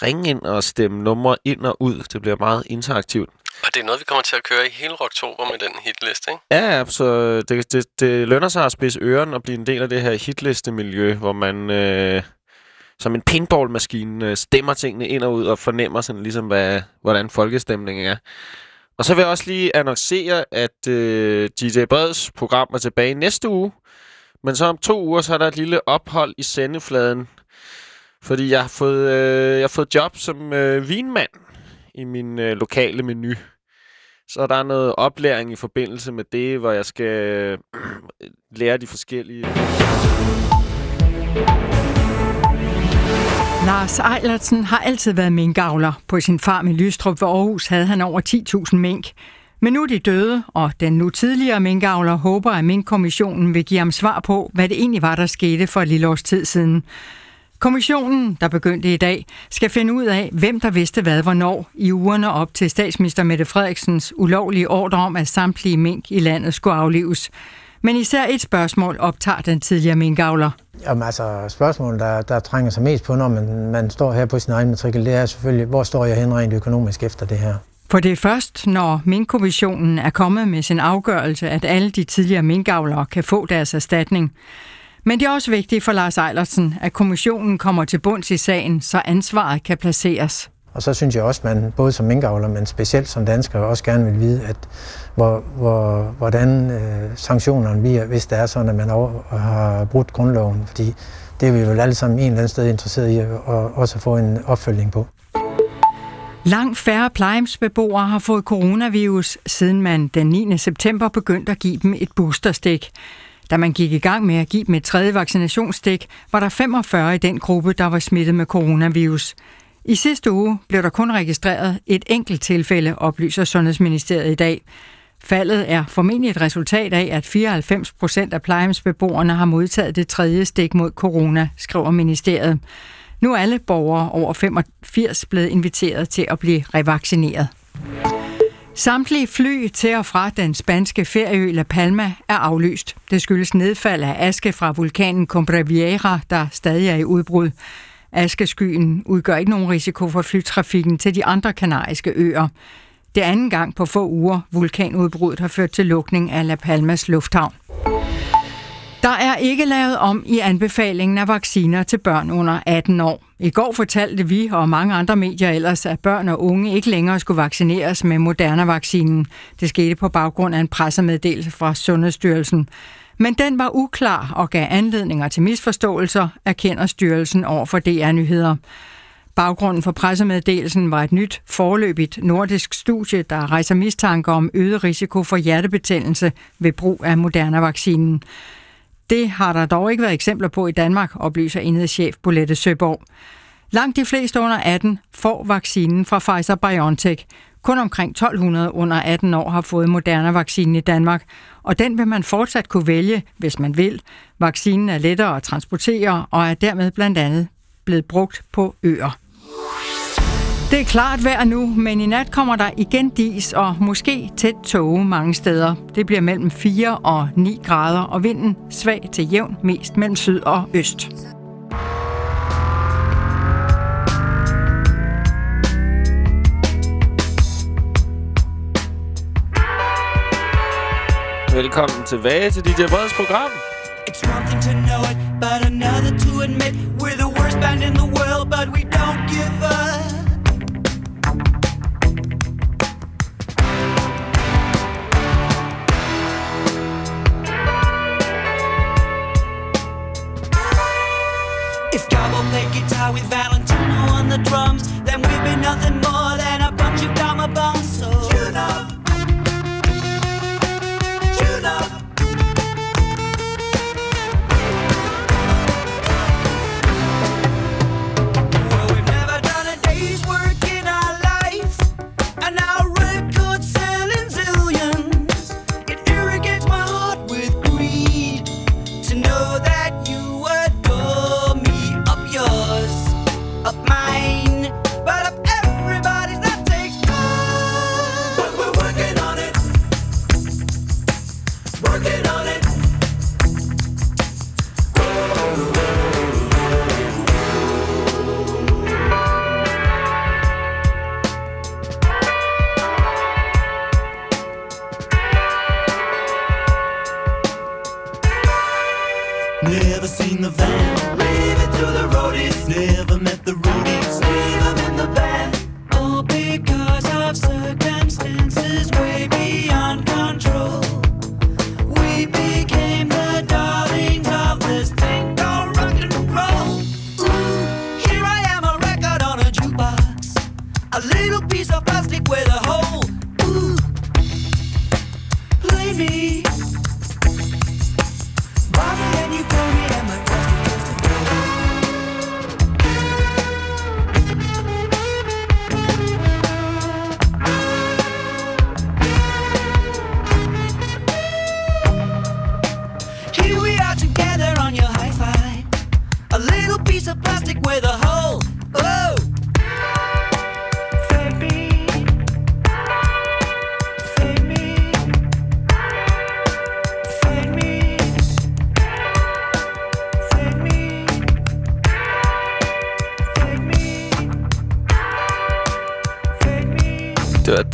ringe ind og stemme numre ind og ud. Det bliver meget interaktivt. Og det er noget, vi kommer til at køre i hele oktober med den hitliste, ikke? Ja, så det, det, det lønner sig at spidse øren og blive en del af det her hitliste-miljø, hvor man øh, som en pinballmaskine øh, stemmer tingene ind og ud og fornemmer sådan ligesom, hvad, hvordan folkestemningen er. Og så vil jeg også lige annoncere, at øh, DJ Breds program er tilbage næste uge. Men så om to uger, så er der et lille ophold i sendefladen. Fordi jeg har fået, øh, jeg har fået job som øh, vinmand i min øh, lokale menu. Så der er noget oplæring i forbindelse med det, hvor jeg skal øh, lære de forskellige... Lars Eilertsen har altid været minkavler. På sin farm i Lystrup ved Aarhus havde han over 10.000 mink. Men nu er de døde, og den nu tidligere minkavler håber, at minkkommissionen vil give ham svar på, hvad det egentlig var, der skete for et lille års tid siden. Kommissionen, der begyndte i dag, skal finde ud af, hvem der vidste hvad hvornår i ugerne op til statsminister Mette Frederiksens ulovlige ordre om, at samtlige mink i landet skulle aflives. Men især et spørgsmål optager den tidligere minkavler. Jamen altså, spørgsmålet, der, der trænger sig mest på, når man, man står her på sin egen matrikel, det er selvfølgelig, hvor står jeg hen rent økonomisk efter det her? For det er først, når Mink-kommissionen er kommet med sin afgørelse, at alle de tidligere minkavlere kan få deres erstatning. Men det er også vigtigt for Lars Eilertsen, at kommissionen kommer til bunds i sagen, så ansvaret kan placeres. Og så synes jeg også, at man både som minkavler, men specielt som dansker, også gerne vil vide, at hvor, hvor, hvordan øh, sanktionerne bliver, hvis det er sådan, at man over, har brudt grundloven. Fordi det er vi vel alle sammen en eller anden sted interesseret i, og også at få en opfølgning på. Langt færre plejehjemsbeboere har fået coronavirus, siden man den 9. september begyndte at give dem et boosterstik. Da man gik i gang med at give dem et tredje vaccinationsstik, var der 45 i den gruppe, der var smittet med coronavirus. I sidste uge blev der kun registreret et enkelt tilfælde, oplyser Sundhedsministeriet i dag. Faldet er formentlig et resultat af, at 94 procent af plejehjemsbeboerne har modtaget det tredje stik mod corona, skriver ministeriet. Nu er alle borgere over 85 blevet inviteret til at blive revaccineret. Samtlige fly til og fra den spanske ferieø La Palma er aflyst. Det skyldes nedfald af aske fra vulkanen Combraviera, der stadig er i udbrud. Askeskyen udgør ikke nogen risiko for flytrafikken til de andre kanariske øer. Det er anden gang på få uger, vulkanudbruddet har ført til lukning af La Palmas lufthavn. Der er ikke lavet om i anbefalingen af vacciner til børn under 18 år. I går fortalte vi og mange andre medier ellers, at børn og unge ikke længere skulle vaccineres med Moderna-vaccinen. Det skete på baggrund af en pressemeddelelse fra Sundhedsstyrelsen. Men den var uklar og gav anledninger til misforståelser, erkender styrelsen over for DR-nyheder. Baggrunden for pressemeddelelsen var et nyt forløbigt nordisk studie, der rejser mistanke om øget risiko for hjertebetændelse ved brug af Moderna-vaccinen. Det har der dog ikke været eksempler på i Danmark, oplyser enhedschef Bolette Søborg. Langt de fleste under 18 får vaccinen fra Pfizer-BioNTech. Kun omkring 1200 under 18 år har fået Moderna-vaccinen i Danmark, og den vil man fortsat kunne vælge, hvis man vil. Vaccinen er lettere at transportere og er dermed blandt andet blevet brugt på øer. Det er klart vejr nu, men i nat kommer der igen dis og måske tæt tåge mange steder. Det bliver mellem 4 og 9 grader, og vinden svag til jævn, mest mellem syd og øst. Velkommen tilbage til DJ Breds program. It's one thing to know it, but another to admit we're the worst band in the world, but we don't give up. Guitar with Valentino on the drums, then we'd be nothing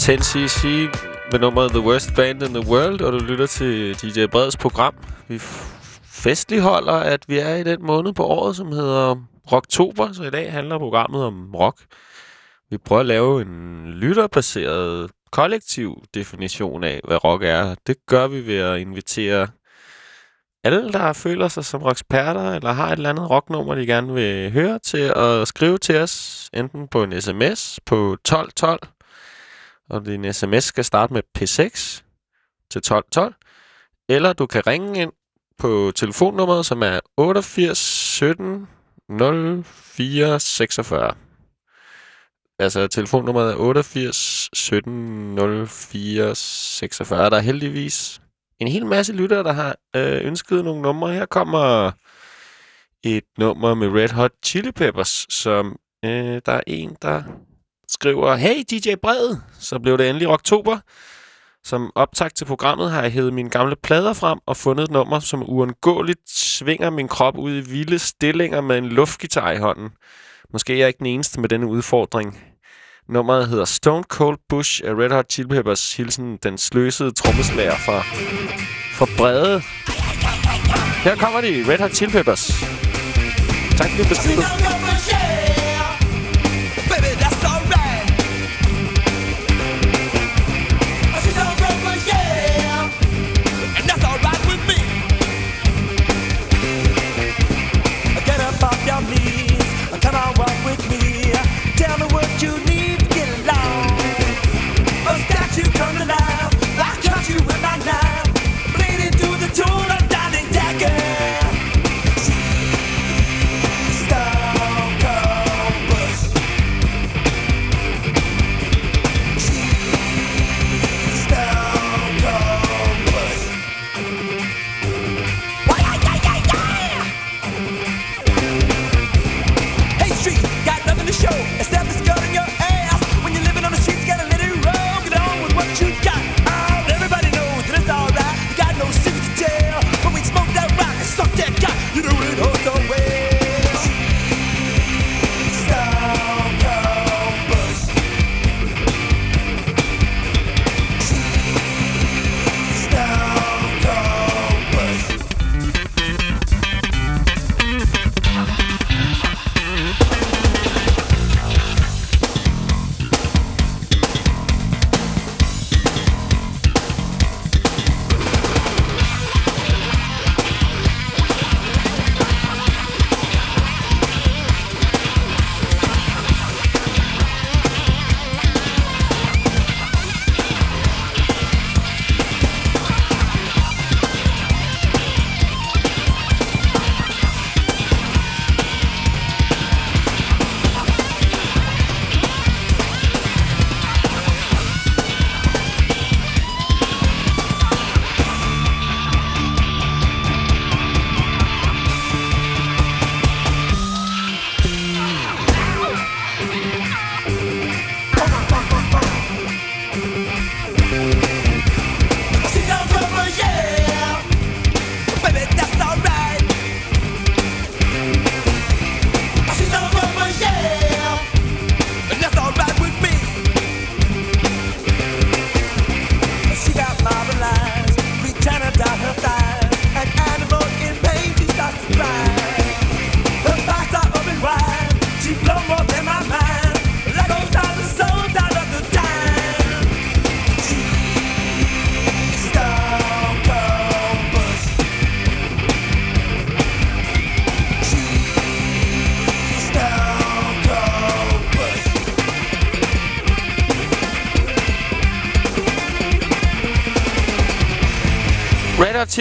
10cc med nummeret The Worst Band in the World, og du lytter til DJ Breds program. Vi festligholder, at vi er i den måned på året, som hedder Rocktober, så i dag handler programmet om rock. Vi prøver at lave en lytterbaseret kollektiv definition af, hvad rock er. Det gør vi ved at invitere alle, der føler sig som rocksperter, eller har et eller andet rocknummer, de gerne vil høre, til at skrive til os, enten på en sms på 1212, og din sms skal starte med P6 til 1212, eller du kan ringe ind på telefonnummeret, som er 88 17 04 46. Altså, telefonnummeret er 88 17 04 46. Der er heldigvis en hel masse lyttere, der har øh, ønsket nogle numre. Her kommer et nummer med Red Hot Chili Peppers, som øh, der er en, der skriver, Hey DJ Bred, så blev det endelig oktober. Som optakt til programmet har jeg hævet mine gamle plader frem og fundet et nummer, som uundgåeligt svinger min krop ud i vilde stillinger med en luftgitar i hånden. Måske er jeg ikke den eneste med denne udfordring. Nummeret hedder Stone Cold Bush af Red Hot Chili Peppers, hilsen den sløsede trommeslager fra, fra Brede. Her kommer de, Red Hot Chili Peppers. Tak for du besked.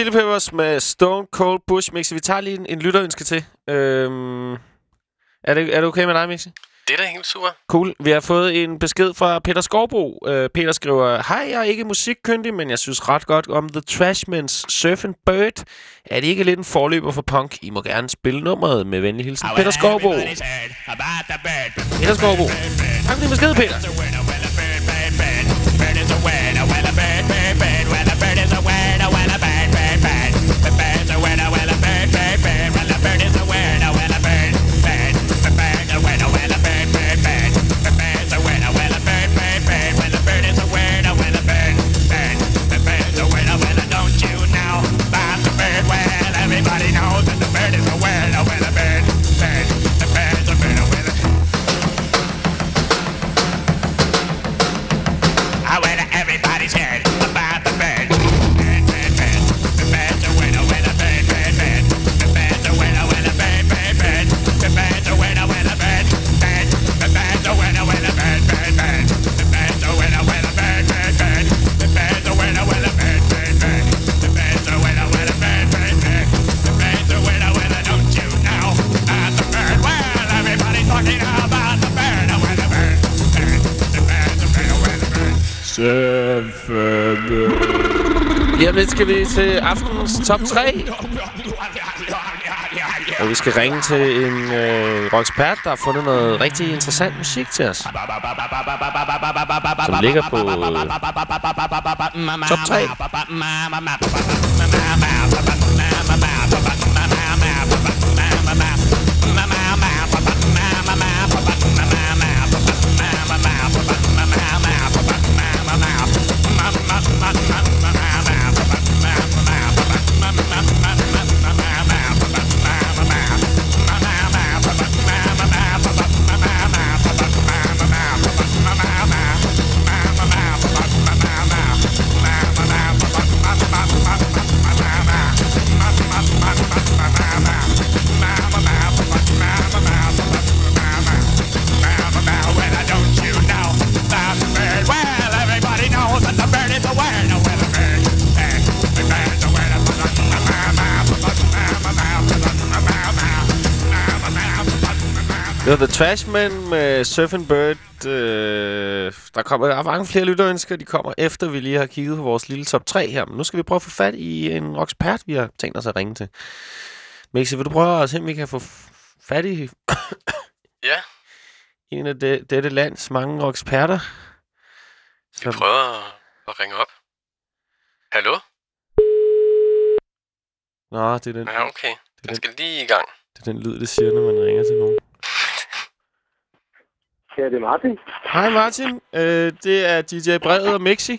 Chili Peppers med Stone Cold Bush Mixi. Vi tager lige en, en lytterønske til. Øhm, er, det, er det okay med dig, Mixi? Det er da helt super. Cool. Vi har fået en besked fra Peter Skovbo. Øh, Peter skriver, Hej, jeg er ikke musikkyndig, men jeg synes ret godt om The Trashmans Surf and Bird. Er det ikke lidt en forløber for punk? I må gerne spille nummeret med venlig hilsen. Peter Skovbo. Peter Skovbo. Tak for din besked, Peter. Lige om skal vi til aftenens top 3. Og vi skal ringe til en øh, rockspert, der har fundet noget rigtig interessant musik til os. Som ligger på øh, top 3. Det var The Trashman med Surfing Bird. Øh, der kommer der er mange flere lytterønsker. De kommer efter, vi lige har kigget på vores lille top 3 her. Men nu skal vi prøve at få fat i en rockspert, vi har tænkt os at ringe til. Mixi, vil du prøve at se, om vi kan få fat i Ja, en af det, dette lands mange rocksperter? vi prøver at, ringe op. Hallo? Nå, det er den, Ja, okay. Den skal lige i gang. det er den lyd, det siger, når man ringer til nogen. Ja, det er Martin. Hej Martin, øh, det er DJ Brevet og Mixi.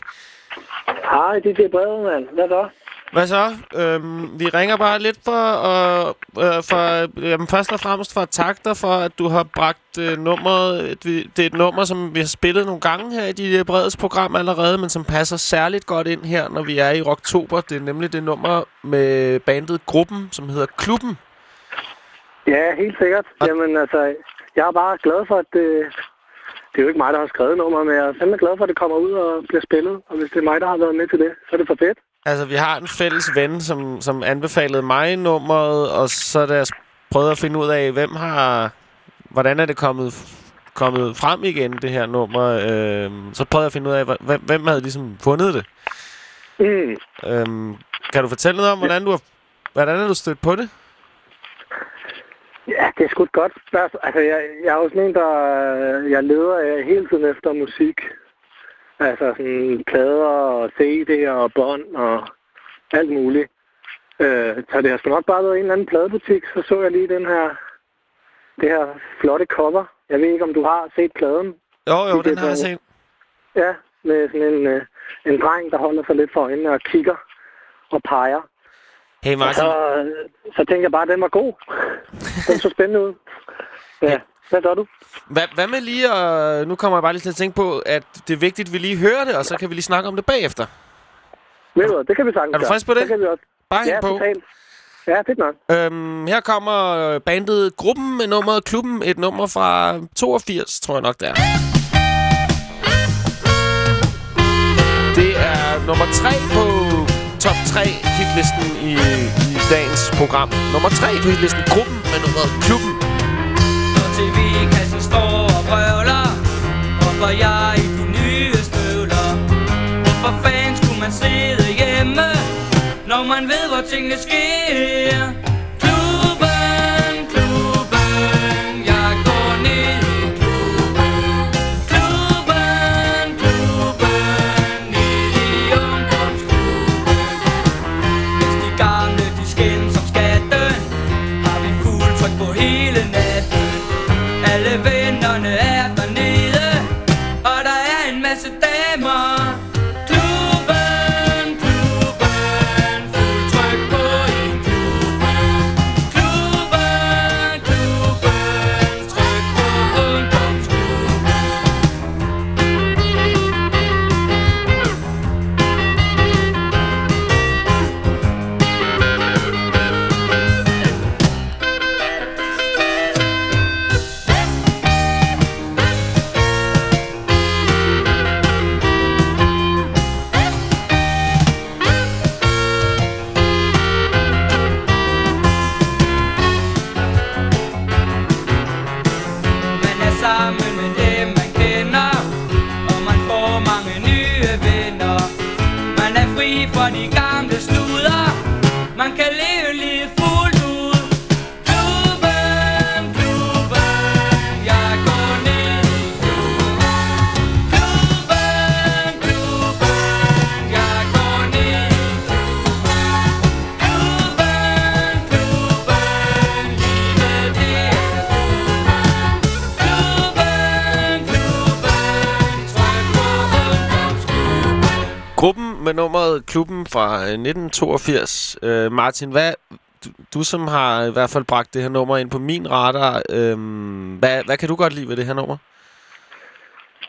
Hej, er Brede, mand. Hvad så? Hvad så? Øhm, vi ringer bare lidt for, øh, øh, for jamen, først og fremmest for at takke dig for, at du har bragt øh, nummeret. Det er et nummer, som vi har spillet nogle gange her i de Bredes program allerede, men som passer særligt godt ind her, når vi er i Rocktober. Det er nemlig det nummer med bandet Gruppen, som hedder Klubben. Ja, helt sikkert. Jamen, altså, jeg er bare glad for, at det, det er jo ikke mig, der har skrevet nummer, men jeg er fandme glad for, at det kommer ud og bliver spillet. Og hvis det er mig, der har været med til det, så er det for fedt. Altså, vi har en fælles ven, som, som anbefalede mig nummeret, og så da jeg prøvede at finde ud af, hvem har... Hvordan er det kommet, kommet frem igen, det her nummer? Øh, så prøvede jeg at finde ud af, hvem, hvem havde ligesom fundet det. Mm. Øhm, kan du fortælle noget om, hvordan du har, hvordan er du stødt på det? Ja, det er sgu et godt spørgsmål. Altså, jeg, jeg er jo sådan en, der... Jeg leder af hele tiden efter musik. Altså sådan plader og CD'er og bånd og alt muligt. Øh, så det har sgu nok bare været en eller anden pladebutik. Så så jeg lige den her, det her flotte cover. Jeg ved ikke, om du har set pladen. Jo, jo, Det er den har jeg set. Ja, med sådan en, øh, en dreng, der holder sig lidt for øjnene og kigger og peger. Hey Martin, så, så tænkte jeg bare, at den var god. Den så spændende ud. Ja, hvad gør du? hvad, hvad med lige at... Nu kommer jeg bare lige til at tænke på, at det er vigtigt, at vi lige hører det, og så kan vi lige snakke om det bagefter. Ved du det kan vi sagtens Er du frisk på det? Det kan vi også. Bare ja, på. totalt. Ja, fedt nok. Øhm, her kommer bandet Gruppen med nummeret Klubben. Et nummer fra 82, tror jeg nok, det er. Det er nummer 3 på top 3 hitlisten i, i dagens program. Nummer 3 på hitlisten Gruppen med nummeret Klubben. Når tv-kassen står og brøvler Hopper jeg i de nye støvler Hvorfor fanden skulle man sidde hjemme Når man ved, hvor tingene sker fra øh, 1982. Øh, Martin, hvad, du, du som har i hvert fald bragt det her nummer ind på min radar, øh, hvad, hvad kan du godt lide ved det her nummer?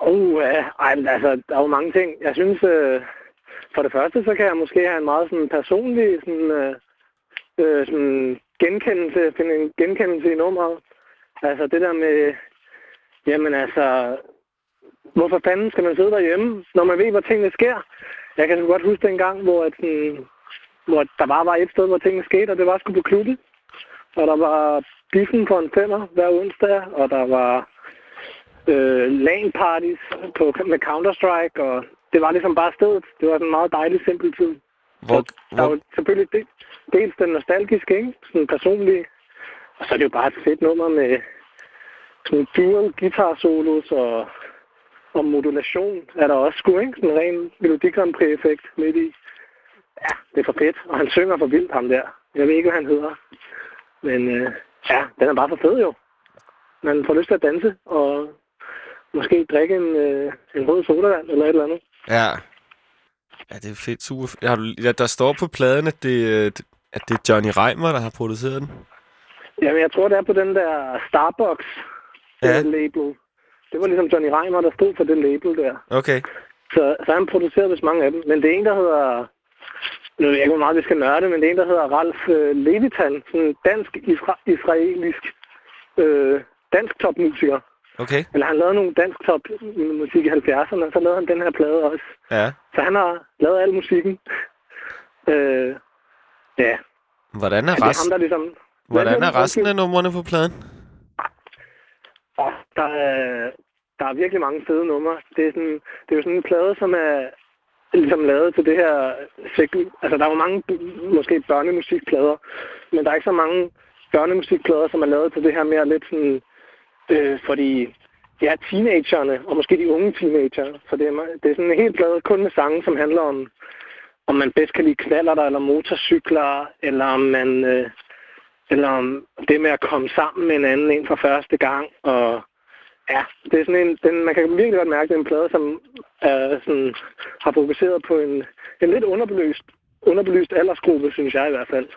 Uh, ej, men altså, der er jo mange ting. Jeg synes, øh, for det første, så kan jeg måske have en meget sådan personlig sådan, øh, øh, sådan genkendelse, finde en genkendelse i nummeret. Altså det der med, jamen altså, hvorfor fanden skal man sidde derhjemme, når man ved, hvor tingene sker? Jeg kan så godt huske den gang, hvor, at, sådan, hvor der bare var et sted, hvor tingene skete, og det var sgu på klubben. Og der var biffen på en femmer hver onsdag, og der var øh, LAN-parties på, med Counter-Strike, og det var ligesom bare stedet. Det var sådan en meget dejlig, simpel tid. Hvor, Der er jo selvfølgelig det, dels den nostalgiske, ikke? Sådan personlige, og så er det jo bare et fedt nummer med sådan dual guitar solos og, og modulation er der også sgu, ikke? En ren Melodi Grand Prix-effekt midt i. Ja, det er for fedt. Og han synger for vildt, ham der. Jeg ved ikke, hvad han hedder. Men øh, ja, den er bare for fed jo. Man får lyst til at danse og måske drikke en, øh, en rød sodavand eller et eller andet. Ja. Ja, det er fedt. Super. fedt. Har du, ja, der står på pladen, at det, at det er Johnny Reimer, der har produceret den. Jamen, jeg tror, det er på den der Starbucks Ja. ja. label. Det var ligesom Johnny Reimer, der stod for det label der. Okay. Så, så han producerede vist mange af dem. Men det er en, der hedder... Nu ved jeg ikke, hvor meget vi skal nørde, men det er en, der hedder Ralf øh, Levitan. Sådan en dansk, isra- øh, dansk topmusiker. Okay. Eller han lavede nogle dansk top musik i 70'erne, og så lavede han den her plade også. Ja. Så han har lavet al musikken. Øh, ja. Hvordan er, det er ham, resten, der ligesom... hvordan er resten af numrene på pladen? Der, er, der er virkelig mange fede numre. Det er, sådan, det er jo sådan en plade, som er ligesom lavet til det her. Altså, der er jo mange måske børnemusikplader, men der er ikke så mange børnemusikplader, som er lavet til det her mere lidt sådan øh, for de ja, teenagerne, og måske de unge teenager. Så det er, det er sådan en helt plade kun med sange, som handler om, om man bedst kan lide knaller eller motorcykler, eller om man... Øh, eller om det med at komme sammen med en anden en for første gang. Og ja, det er sådan en, den, man kan virkelig godt mærke, at det er en plade, som er sådan, har fokuseret på en, en lidt underbelyst, underbelyst aldersgruppe, synes jeg i hvert fald.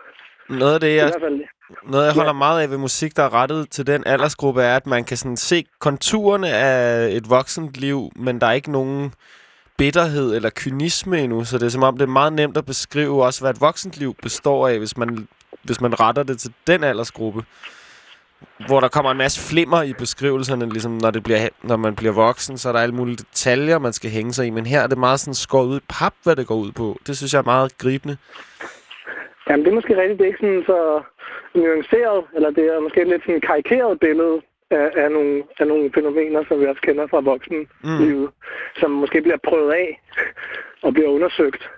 Noget af det, jeg, fald, noget, jeg holder meget af ved musik, der er rettet til den aldersgruppe, er, at man kan sådan se konturerne af et voksent liv, men der er ikke nogen bitterhed eller kynisme endnu, så det er som om, det er meget nemt at beskrive også, hvad et voksent liv består af, hvis man, hvis man retter det til den aldersgruppe. Hvor der kommer en masse flimmer i beskrivelserne, ligesom når, det bliver, når man bliver voksen, så er der alle mulige detaljer, man skal hænge sig i. Men her er det meget sådan skåret ud i pap, hvad det går ud på. Det synes jeg er meget gribende. Jamen, det er måske rigtigt. Det er ikke sådan så nuanceret, eller det er måske et lidt sådan karikeret billede af, af, nogle, af nogle fænomener, som vi også kender fra voksenlivet, mm. som måske bliver prøvet af og bliver undersøgt.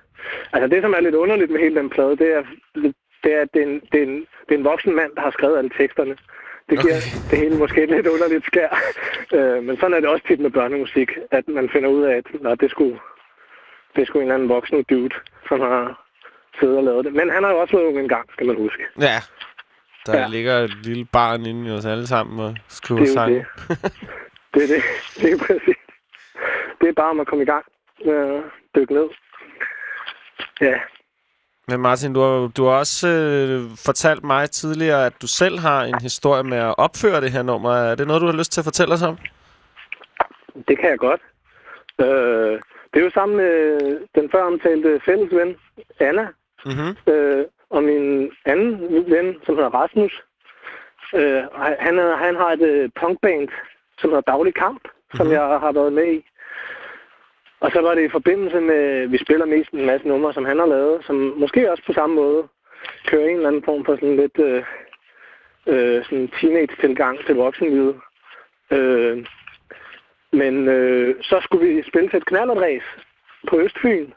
Altså det, som er lidt underligt med hele den plade, det er, det er at det er, en, det, er en, det er en voksen mand, der har skrevet alle teksterne. Det giver okay. det hele måske lidt underligt skær. Øh, men sådan er det også tit med børnemusik, at man finder ud af, at nå, det skulle, det skulle en eller anden voksen dude, som har siddet og lavet det. Men han har jo også været ung en gang, skal man huske. Ja. Der Ja. ligger et lille barn inde i os alle sammen og skriver Det jo sange. Det er det. Det er præcis. Det er bare om at komme i gang at dykke ned. Ja, Men Martin, du har, du har også øh, fortalt mig tidligere, at du selv har en historie med at opføre det her nummer. Er det noget, du har lyst til at fortælle os om? det kan jeg godt. Øh, det er jo sammen med den før omtalte fælles ven, Anna, Mm-hmm. øh, og min anden ven, som hedder Rasmus. Øh, han, han har et øh, punkband, som hedder Daglig Kamp, som Mhm. jeg har været med i. Og så var det i forbindelse med, vi spiller mest en masse numre, som han har lavet, som måske også på samme måde kører en eller anden form for sådan lidt øh, øh, sådan teenage-tilgang til voksenlivet. Øh, men øh, så skulle vi spille til et knallertræs på Østfyn.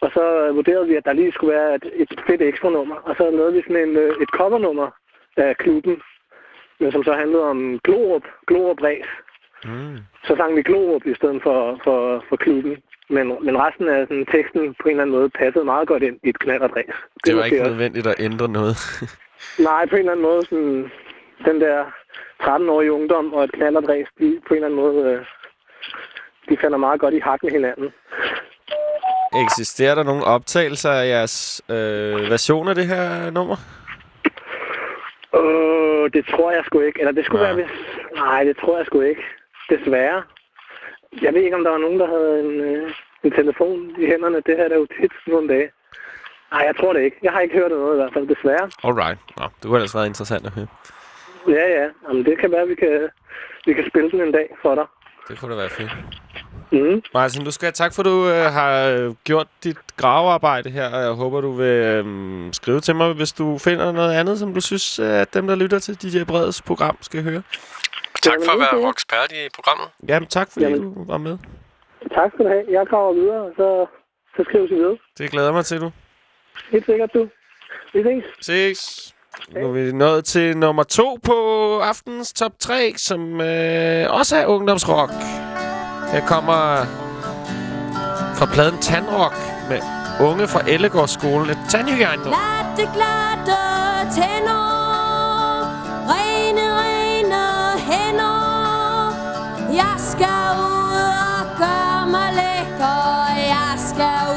Og så vurderede vi, at der lige skulle være et, et fedt ekstra nummer. Og så lavede vi sådan en, øh, et covernummer af klubben, men som så handlede om Glorup, Glorup Ræs. Mm. Så sang vi Glorup i stedet for, for, for klubben. Men, men resten af sådan, teksten på en eller anden måde passede meget godt ind i et knallertræs. Det var måske ikke også- nødvendigt at ændre noget. Nej, på en eller anden måde, sådan, den der 13-årige ungdom og et knallerdræs, de på en eller anden måde, øh, de falder meget godt i hak med hinanden. Eksisterer der nogle optagelser af jeres øh, version af det her nummer? Øh, det tror jeg sgu ikke. Eller det skulle Nej. være hvis... Nej, det tror jeg sgu ikke. Desværre. Jeg ved ikke, om der var nogen, der havde en, øh, en telefon i hænderne. Det her er jo tit nogle dage. Nej, jeg tror det ikke. Jeg har ikke hørt noget i hvert fald, desværre. Alright. Nå, det kunne ellers være interessant at høre. Ja, ja. Jamen, det kan være, vi kan, vi kan spille den en dag for dig. Det kunne da være fint. Mm. Martin, du skal have tak, for du øh, har øh, gjort dit gravearbejde her, og jeg håber, du vil øh, skrive til mig, hvis du finder noget andet, som du synes, øh, at dem, der lytter til DJ Breds program, skal høre. Tak for at være rockspert i programmet. Jamen, tak fordi Jamen. du var med. Tak skal du have. Jeg graver videre, og så, så skrives vi videre. Det glæder mig til, du. Helt sikkert, du. Vi ses. Ses. Nu er vi nået til nummer to på aftens top 3, som øh, også er ungdomsrock. Her kommer fra pladen Tandrock med unge fra Ellegårdsskolen. Et tandhygiejne Glatte, glatte tænder, Jeg skal ud og gøre mig lækker. Jeg skal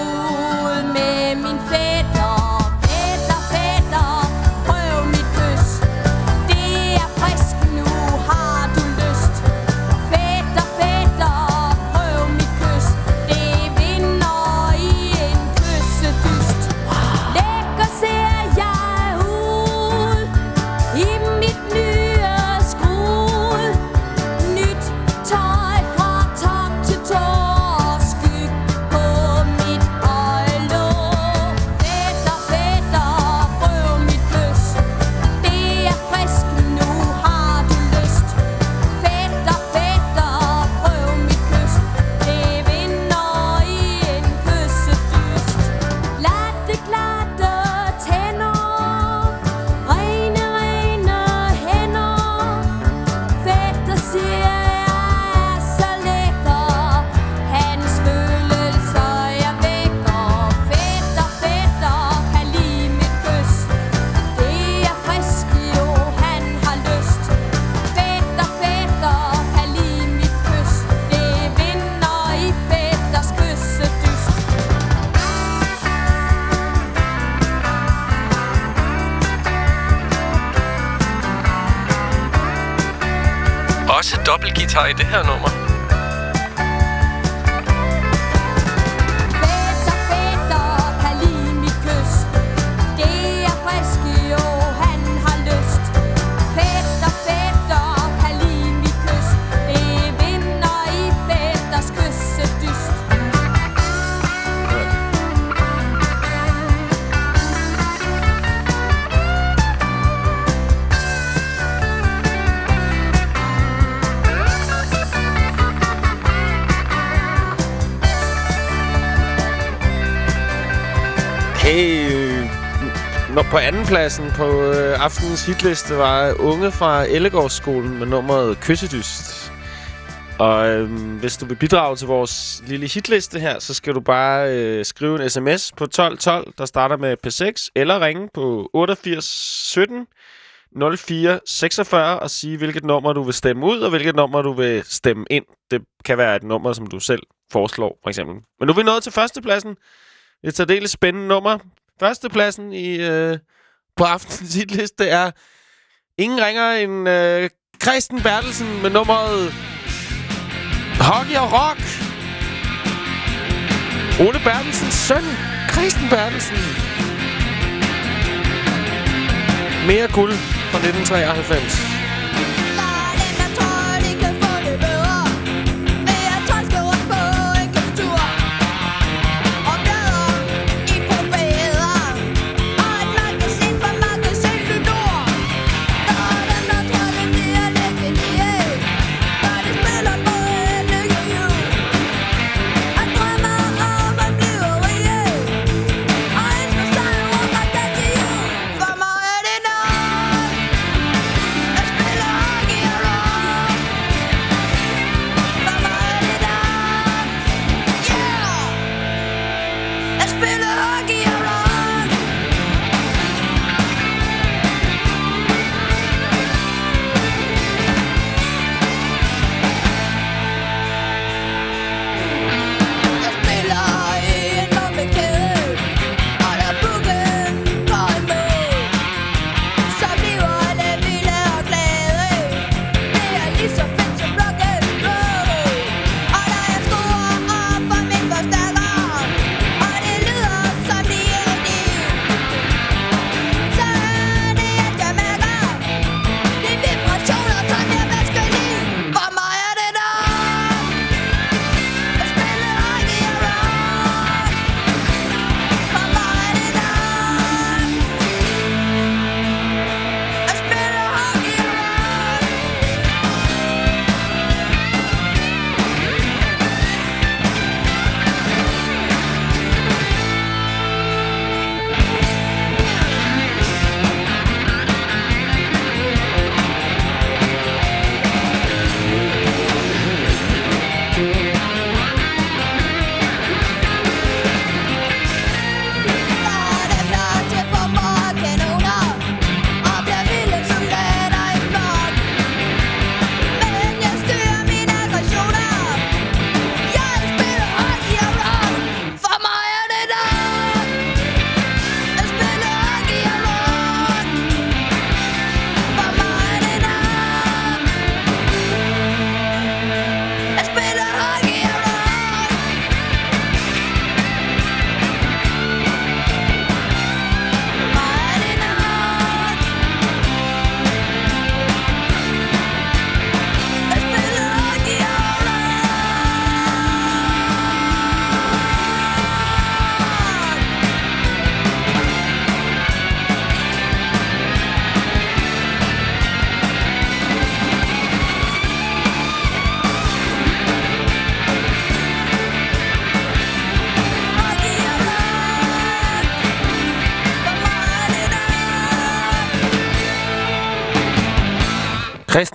dobbeltgitar i på andenpladsen på øh, aftenens hitliste var unge fra Ellegårdsskolen med nummeret Kyssedyst. Og øh, hvis du vil bidrage til vores lille hitliste her, så skal du bare øh, skrive en sms på 1212, der starter med P6, eller ringe på 88 17 04 46 og sige, hvilket nummer du vil stemme ud, og hvilket nummer du vil stemme ind. Det kan være et nummer, som du selv foreslår, for eksempel. Men nu er vi nået til førstepladsen. Et særdeles spændende nummer. Førstepladsen i, øh, på aftenens hitliste er ingen ringer end øh, Christen Bertelsen med nummeret Hockey og Rock. Ole Bertelsens søn, Christen Bertelsen. Mere guld fra 1993.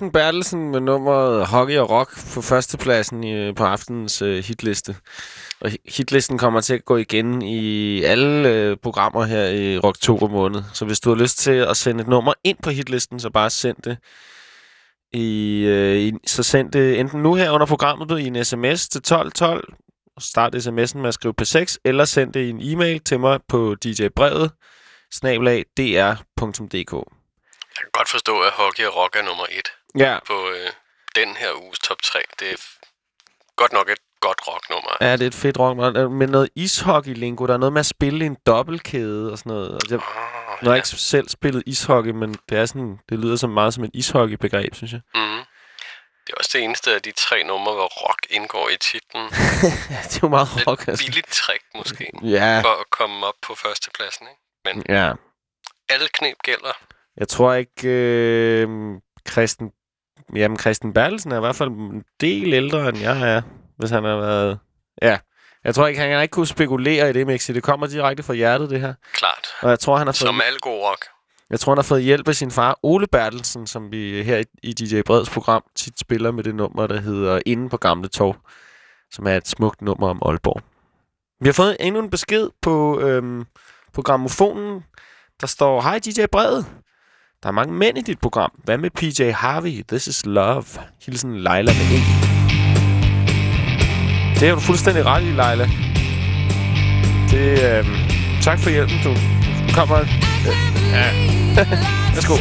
Morten Bertelsen med nummeret Hockey og Rock på førstepladsen i, på aftenens øh, hitliste. Og hitlisten kommer til at gå igen i alle øh, programmer her i oktober måned. Så hvis du har lyst til at sende et nummer ind på hitlisten, så bare send det i, øh, i så send det enten nu her under programmet i en sms til 1212. og Start sms'en med at skrive P6, eller send det i en e-mail til mig på djbrevet snablag dr.dk. Jeg kan godt forstå, at hockey og rock er nummer et Ja. på øh, den her uges top 3. Det er godt nok et godt rocknummer. Ja, det er et fedt rock. Men noget ishockey-lingo, der er noget med at spille en dobbeltkæde og sådan noget. Altså, jeg, nu har jeg ikke selv spillet ishockey, men det, er sådan, det lyder så meget som et ishockey-begreb, synes jeg. Mm. Det er også det eneste af de tre numre, hvor rock indgår i titlen. ja, det er jo meget rock, Et altså. billigt trick måske, Ja. for at komme op på førstepladsen. Ikke? Men Ja. alle knep gælder. Jeg tror ikke, øh, Christen... Jamen, Christen Bertelsen er i hvert fald en del ældre, end jeg er, hvis han har været... Ja, jeg tror ikke, han kan ikke kunne spekulere i det, Mixi. Det kommer direkte fra hjertet, det her. Klart. Og jeg tror, han har fået... Som al god rock. Jeg tror, han har fået hjælp af sin far, Ole Bertelsen, som vi her i, i DJ Breds program tit spiller med det nummer, der hedder Inden på Gamle Torv, som er et smukt nummer om Aalborg. Vi har fået endnu en besked på, øhm, på gramofonen, der står, Hej DJ Bred. Der er mange mænd i dit program. Hvad med PJ Harvey? This is love. Hilsen Leila med E. Det har du fuldstændig ret i, Leila. Det, øh, tak for hjælpen, du. Kommer... Øh, ja. Værsgo.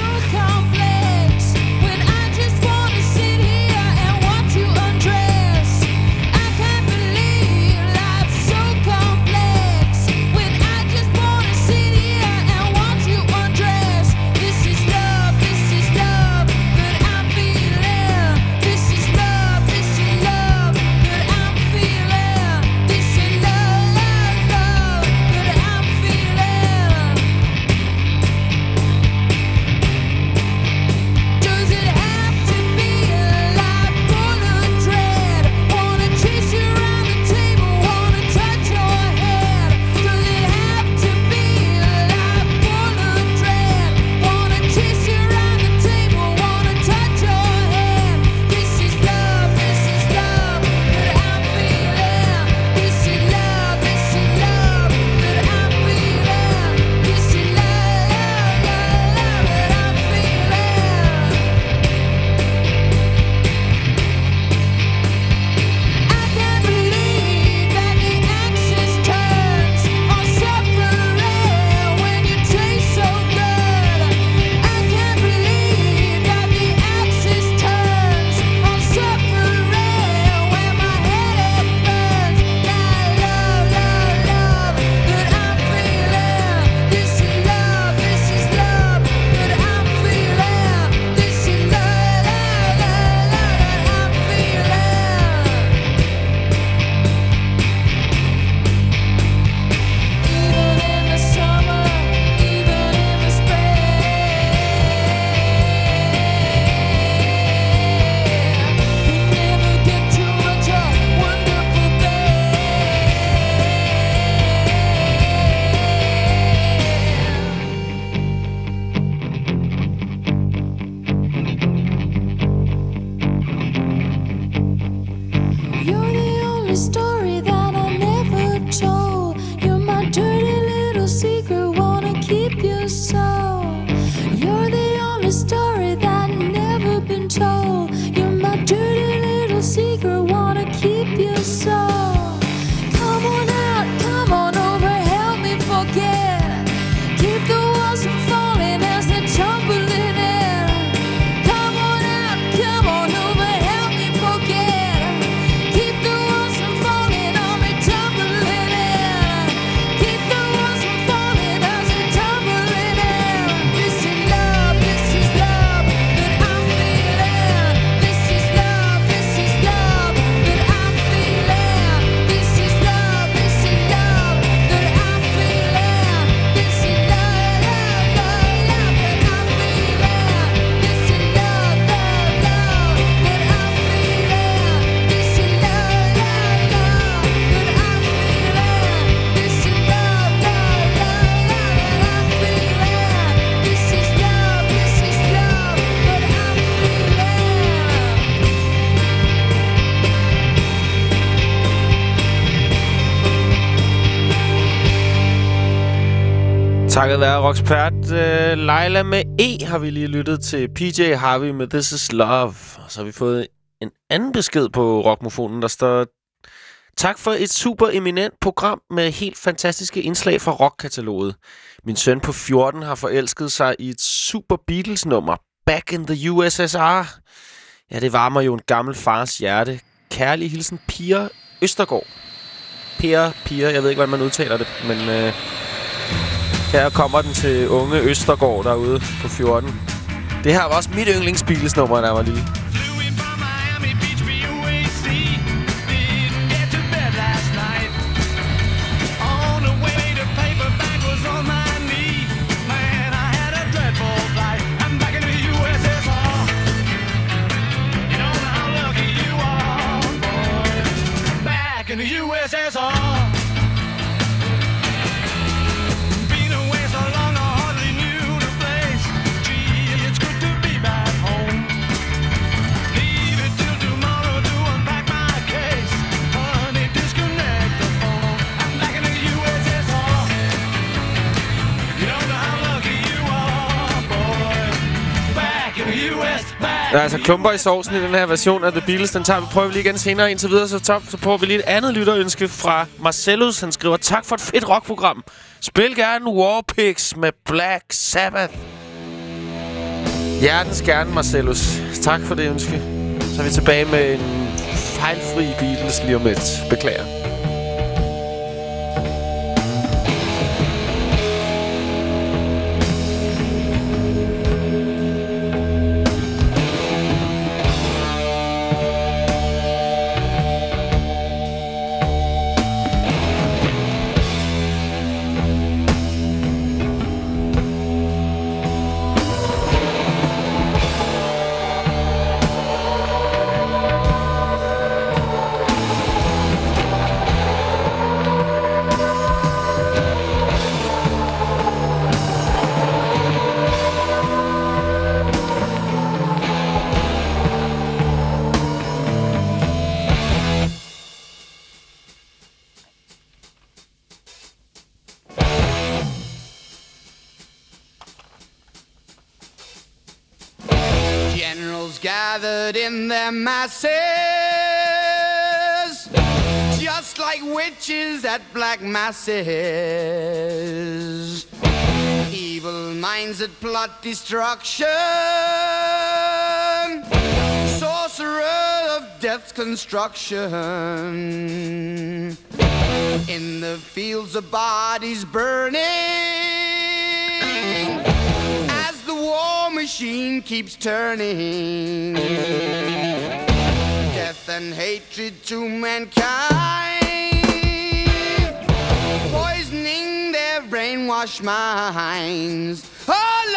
Takket være rockspert øh, Uh, Leila med E har vi lige lyttet til. PJ Harvey med This Is Love. Og så har vi fået en anden besked på rockmofonen, der står... Tak for et super eminent program med helt fantastiske indslag fra rockkataloget. Min søn på 14 har forelsket sig i et super Beatles-nummer. Back in the USSR. Ja, det varmer jo en gammel fars hjerte. Kærlig hilsen, Pia Østergaard. Per, Pia, jeg ved ikke, hvordan man udtaler det, men øh, her kommer den til unge Østergaard derude på 14. Det her var også mit yndlingsbilsnummer, der var lige. Der er altså klumper i sovsen i den her version af The Beatles. Den tager vi prøver vi lige igen senere. Indtil videre, så, top, så prøver vi lige et andet lytterønske fra Marcellus. Han skriver, tak for et fedt rockprogram. Spil gerne Warpigs med Black Sabbath. Hjertens gerne, Marcellus. Tak for det ønske. Så er vi tilbage med en fejlfri Beatles lige om lidt. Beklager. Masses, just like witches at black masses. Evil minds that plot destruction, sorcerer of death's construction. In the fields of bodies burning as the war machine keeps turning. Death and hatred to mankind, poisoning their brainwashed minds. Oh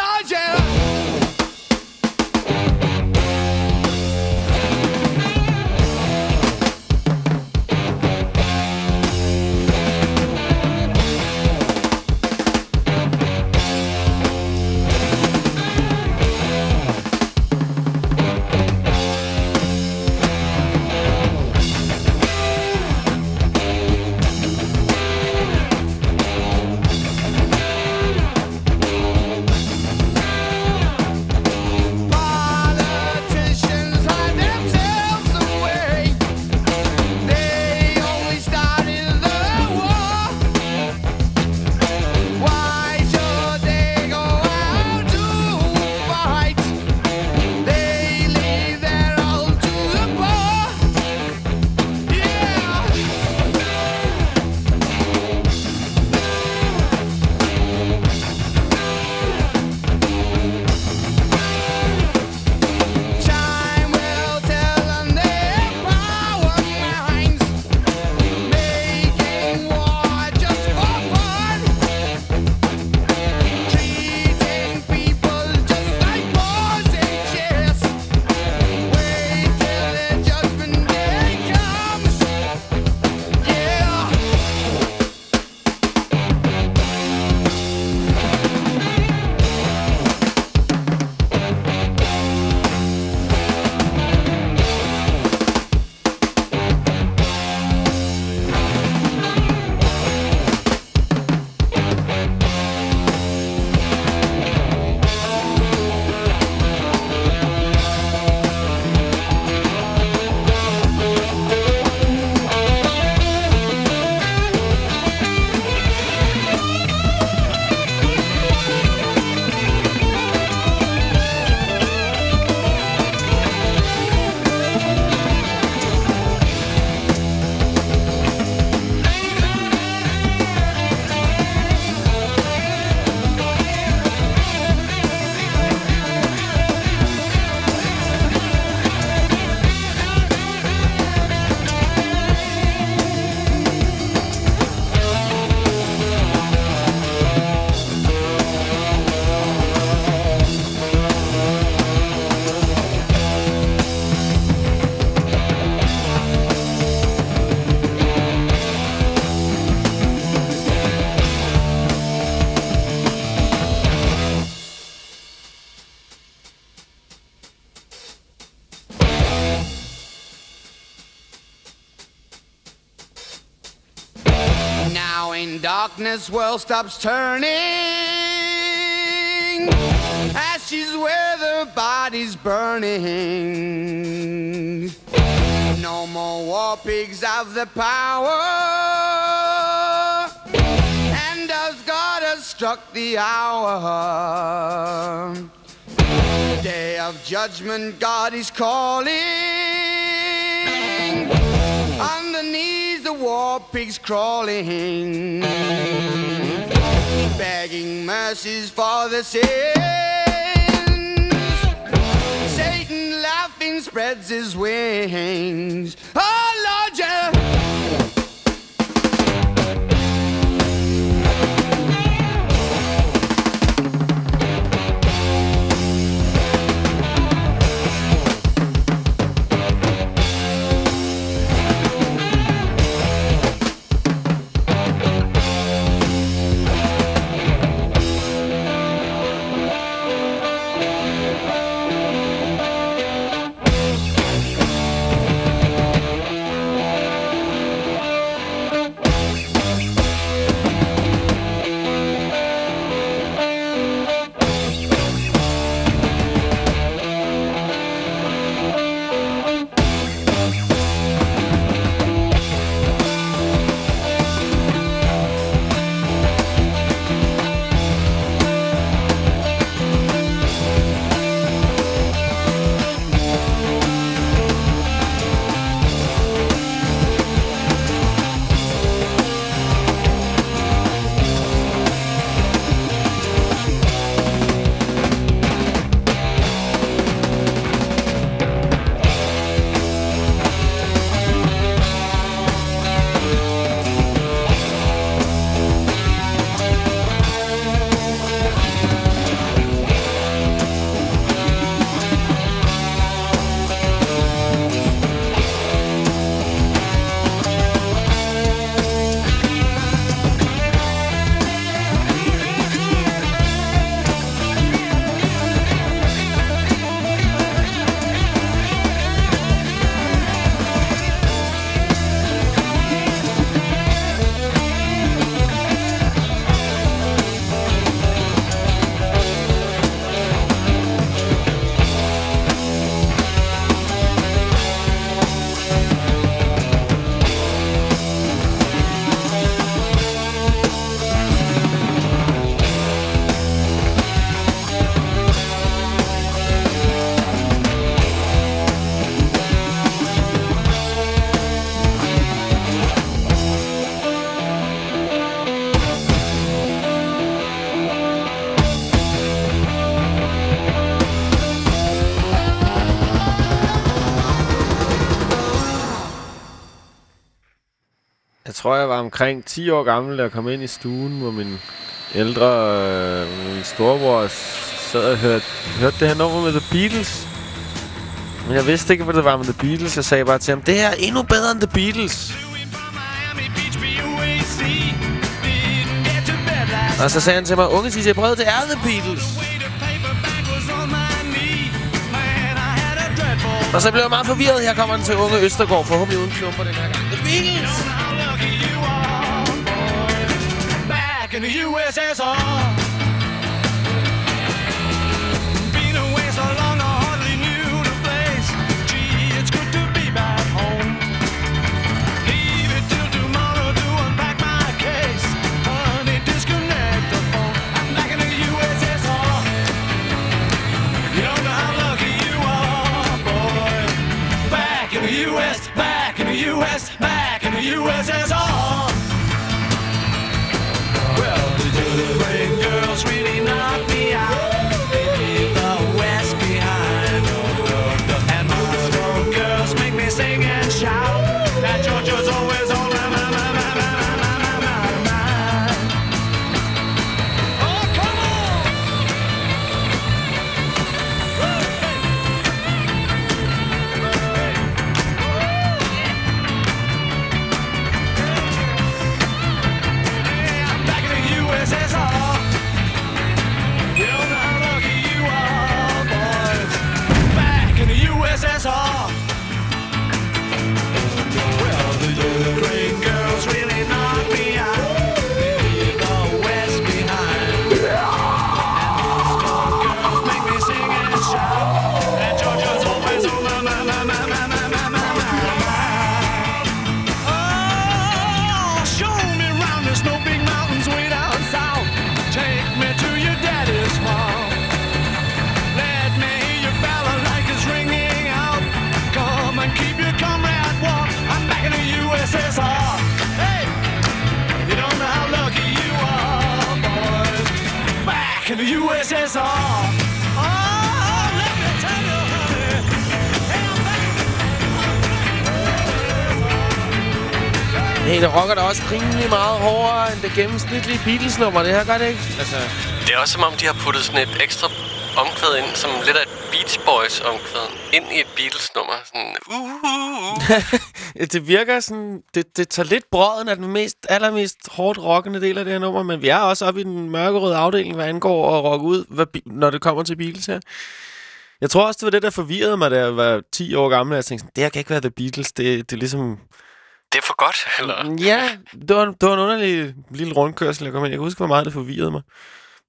darkness world stops turning, ashes where the body's burning. No more war pigs have the power, and as God has struck the hour, day of judgment, God is calling. Pigs crawling, begging mercies for the sins. Satan laughing spreads his wings. Tror, jeg var omkring 10 år gammel, da jeg kom ind i stuen, hvor min ældre, øh, min storebror sad og hørte, hørte det her nummer med The Beatles. Men jeg vidste ikke, hvad det var med The Beatles. Jeg sagde bare til ham, det her er endnu bedre end The Beatles. Og så sagde han til mig, unge DJ Brede, det er The Beatles. Og så blev jeg meget forvirret. Her kommer den til unge Østergaard, forhåbentlig uden klumper den her gang. The Beatles! Back in the USSR. Det rocker da også rimelig meget hårdere end det gennemsnitlige Beatles-nummer. Det her gør det ikke? Altså, Det er også som om, de har puttet sådan et ekstra omkvæd ind, som lidt af et Beach Boys omkvæd, ind i et Beatles-nummer. Sådan, uh, det virker sådan... Det, det tager lidt brøden af den mest, allermest hårdt rockende del af det her nummer, men vi er også oppe i den mørkerøde afdeling, hvad angår at rocke ud, hvad, når det kommer til Beatles her. Jeg tror også, det var det, der forvirrede mig, da jeg var 10 år gammel. Jeg tænkte sådan, det her kan ikke være The Beatles. Det, det er ligesom... det er for godt, eller? Ja, det var, det var en underlig lille rundkørsel, jeg kom ind. Jeg kan huske, hvor meget det forvirrede mig.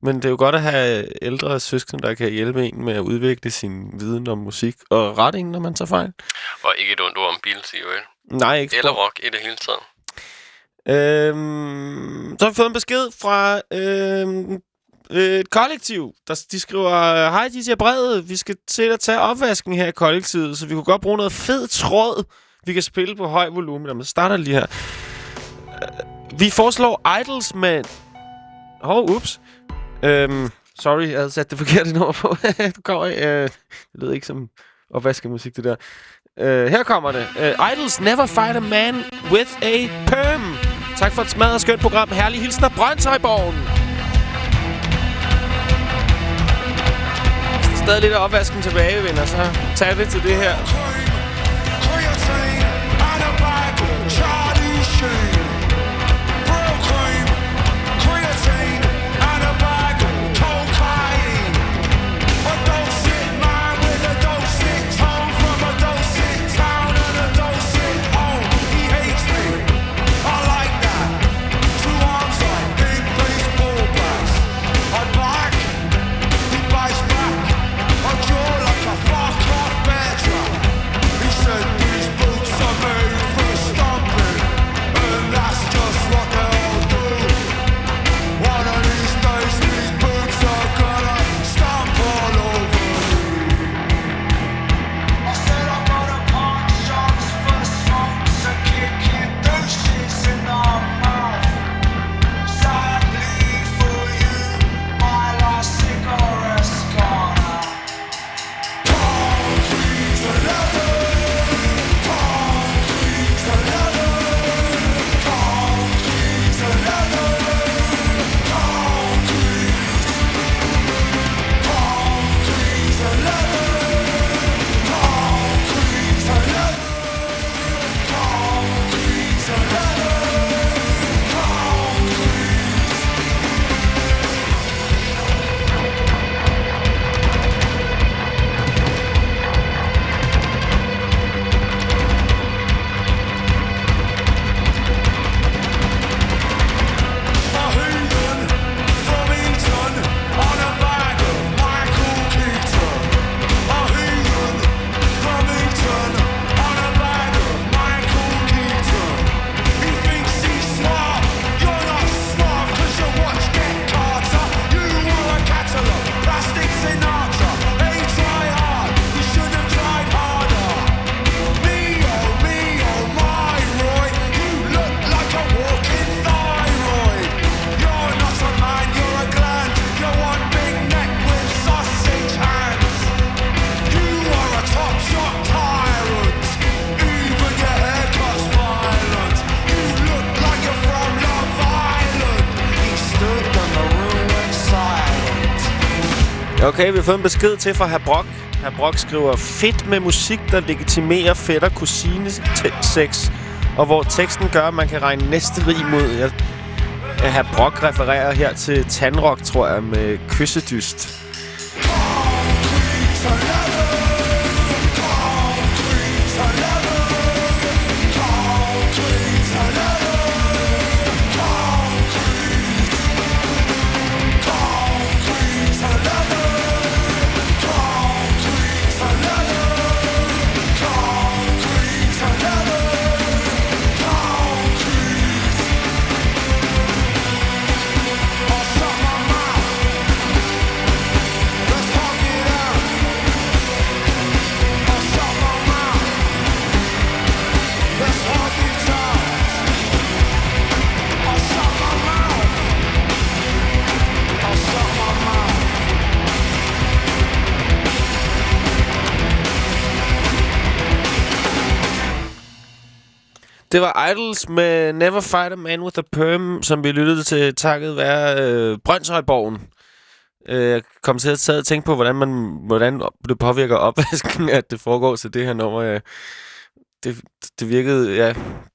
Men det er jo godt at have ældre søskende, der kan hjælpe en med at udvikle sin viden om musik og en, når man tager fejl. Og ikke et ondt ord om Beatles i øvrigt. Nej, ikke Eller rock i det hele taget. Øhm, så har vi fået en besked fra øhm, et kollektiv. Der, de skriver, hej, de siger brevet. Vi skal til at tage opvasken her i kollektivet, så vi kunne godt bruge noget fed tråd, vi kan spille på høj volumen. Jamen, så starter lige her. Øh, vi foreslår Idols med... Hov, oh, ups. Øhm, sorry, jeg havde sat det forkerte nummer på. du kommer, øh, det lyder ikke som opvaskemusik, det der. Øh, her kommer det. Øh, Idols Never Fight a Man with a Perm. Tak for et smadret skønt program. Herlig hilsen af Brøndshøjborgen. Hvis der er stadig lidt af opvasken tilbage, venner, så tag det til det her. Okay, vi har fået en besked til fra Herr Brock. Herr Brock skriver, fedt med musik, der legitimerer fætter kusine sex og hvor teksten gør, at man kan regne næste rim ud. Jeg, Herr Brock refererer her til Tandrock, tror jeg, med kyssedyst. Det var Idols med Never Fight a Man with a Perm, som vi lyttede til takket være øh, Brøndshøjborgen. Øh, Jeg kom til at sidde og tænke på, hvordan, man, hvordan det påvirker opvasken, at det foregår til det her nummer. Øh, Det, det virkede, ja.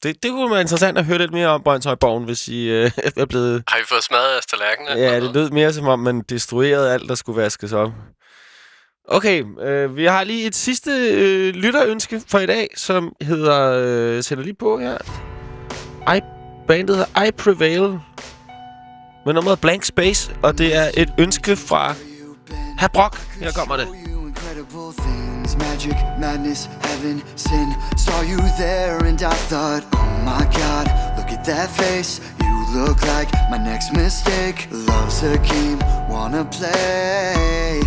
Det, det kunne være interessant at høre lidt mere om Brøndshøjborgen, hvis I øh, er blevet... Har vi fået smadret jeres tallerkener? Ja, det lød mere som om, man destruerede alt, der skulle vaskes op. Okay, øh, vi har lige et sidste øh, lytterønske for i dag, som hedder... Øh, jeg sætter lige på her. I, bandet hedder I Prevail. Med nummeret Blank Space, og det er et ønske fra Herr Brock. Her kommer det. magic madness heaven sin saw you there and i thought oh my god look at that face you look like my next mistake love's a game wanna play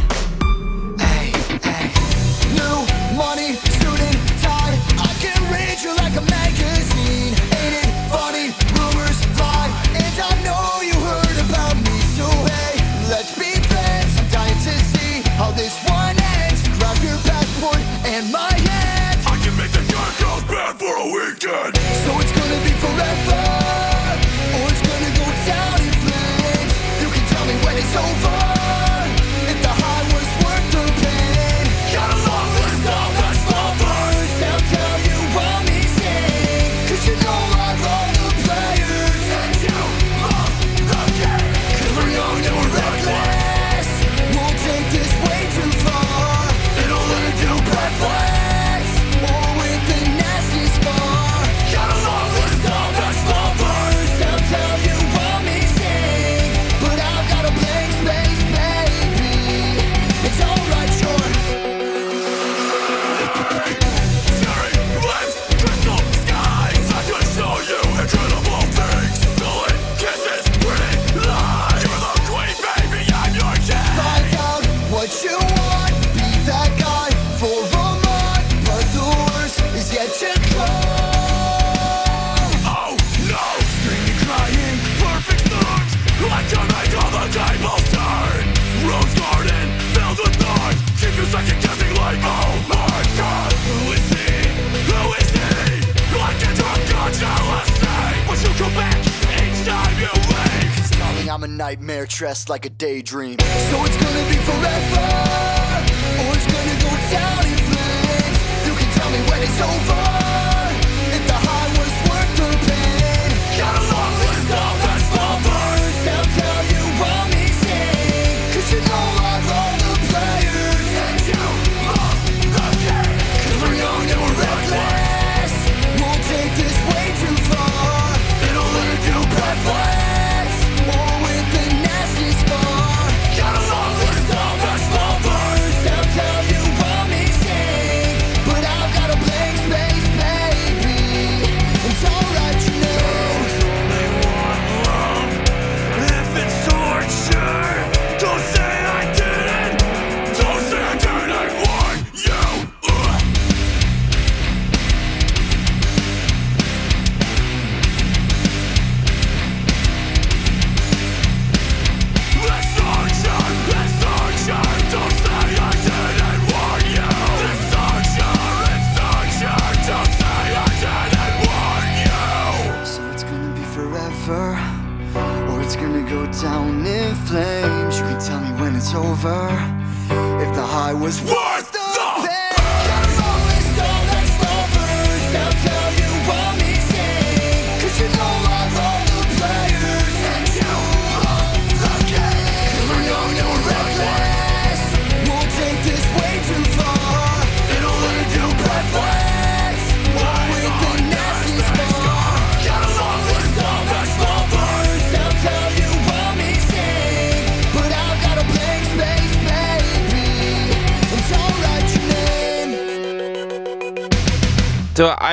money suit and tie i can read you like a magazine. Ain't it funny? Rumors fly. And i know you heard about me so hey let's be friends. I'm dying to see how this one ends. Grab your passport and my hand. I can make the good girls bad for a weekend. Dressed like a daydream.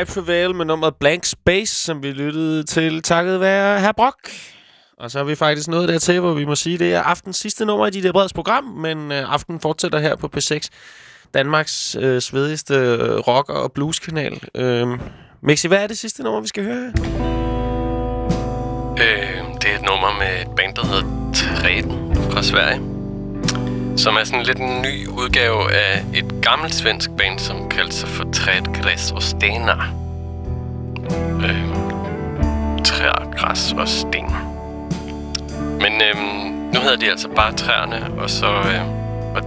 Det Prevail med nummeret Blank Space, som vi lyttede til takket være Herr Brock. Og så er vi faktisk nået dertil, hvor vi må sige, det er aftens sidste nummer i dit breds program, men øh, aftenen fortsætter her på P6, Danmarks øh, svedigste øh, rock- og blueskanal. Øh, Mixi, hvad er det sidste nummer, vi skal høre her? Øh, det er et nummer med et band, der hedder Treten fra Sverige. Som er sådan lidt en ny udgave af et gammelt svensk band, som kaldte sig for Træt, Græs og Stenar. Øh, træer, græs og sten. Men øhm, nu hedder de altså bare træerne, og så... Øh, og,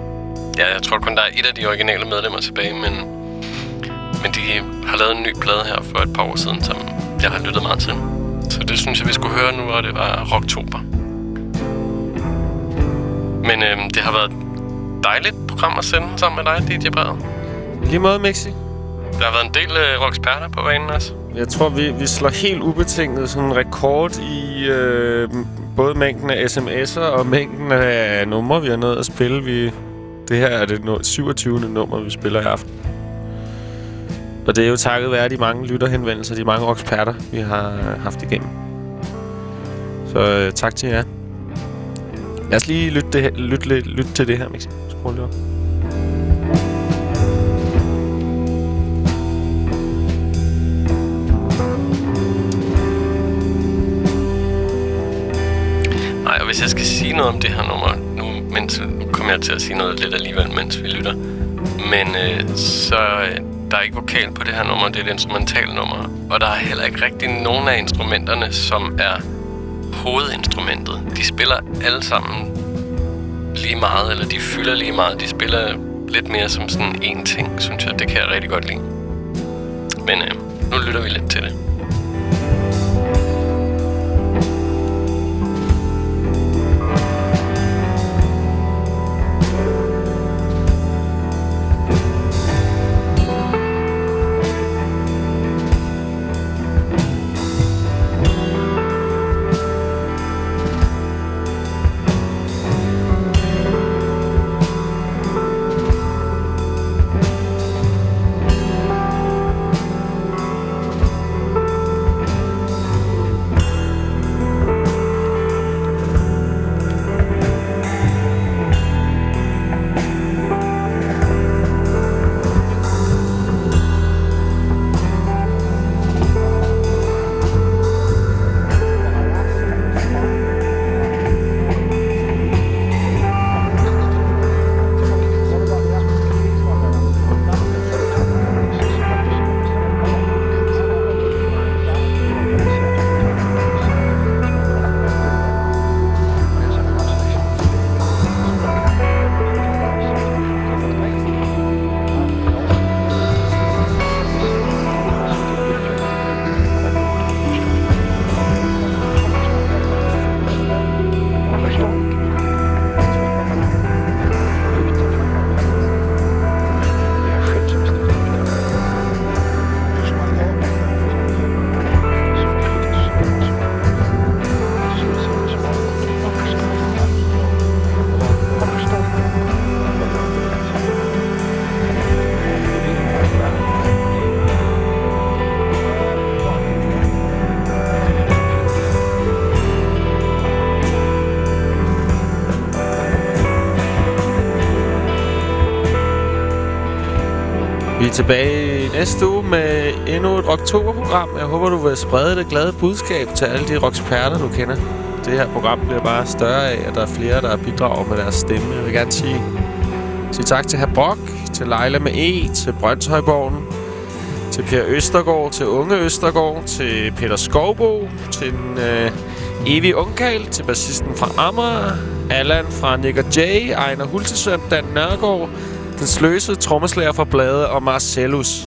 ja, jeg tror kun, der er et af de originale medlemmer tilbage, men, men de har lavet en ny plade her for et par år siden, som jeg har lyttet meget til. Så det synes jeg, vi skulle høre nu, og det var Rocktober. Men øhm, det har været et dejligt program at sende sammen med dig, DJ Brede. Lige måde, Mixi. Der har været en del øh, rocksperter på banen også. Jeg tror, vi, vi slår helt ubetinget sådan en rekord i øh, både mængden af sms'er og mængden af numre, vi har nået at spille. Vi, det her er det no 27. nummer, vi spiller i aften. Og det er jo takket være de mange lytterhenvendelser, de mange rocksperter, vi har haft igennem. Så øh, tak til jer. Lad os lige lytte, det, her- lytte, lytte, lytte til det her, Mixi. Skru lige op. Nej, og hvis jeg skal sige noget om det her nummer, nu, mens, nu kommer jeg til at sige noget lidt alligevel, mens vi lytter. Men øh, så øh, der er ikke vokal på det her nummer, det er et instrumentalnummer. Og der er heller ikke rigtig nogen af instrumenterne, som er hovedinstrumentet. De spiller alle sammen lige meget, eller de fylder lige meget. De spiller lidt mere som sådan en ting, synes jeg. Det kan jeg rigtig godt lide. Men øh, nu lytter vi lidt til det. Tilbage i næste uge med endnu et oktoberprogram. Jeg håber, du vil sprede det glade budskab til alle de rocksperter, du kender. Det her program bliver bare større af, at der er flere, der bidrager med deres stemme. Jeg vil gerne sige, sige tak til Herr Brock, til Leila med E, til Brøndshøjborgen, til Per Østergaard, til Unge Østergaard, til Peter Skovbo, til den øh, evige ungkald, til bassisten fra Amager, Allan fra Nick Jay, Ejner Hultesøn, Dan Nørgaard, den sløse trommeslager fra Blade og Marcellus.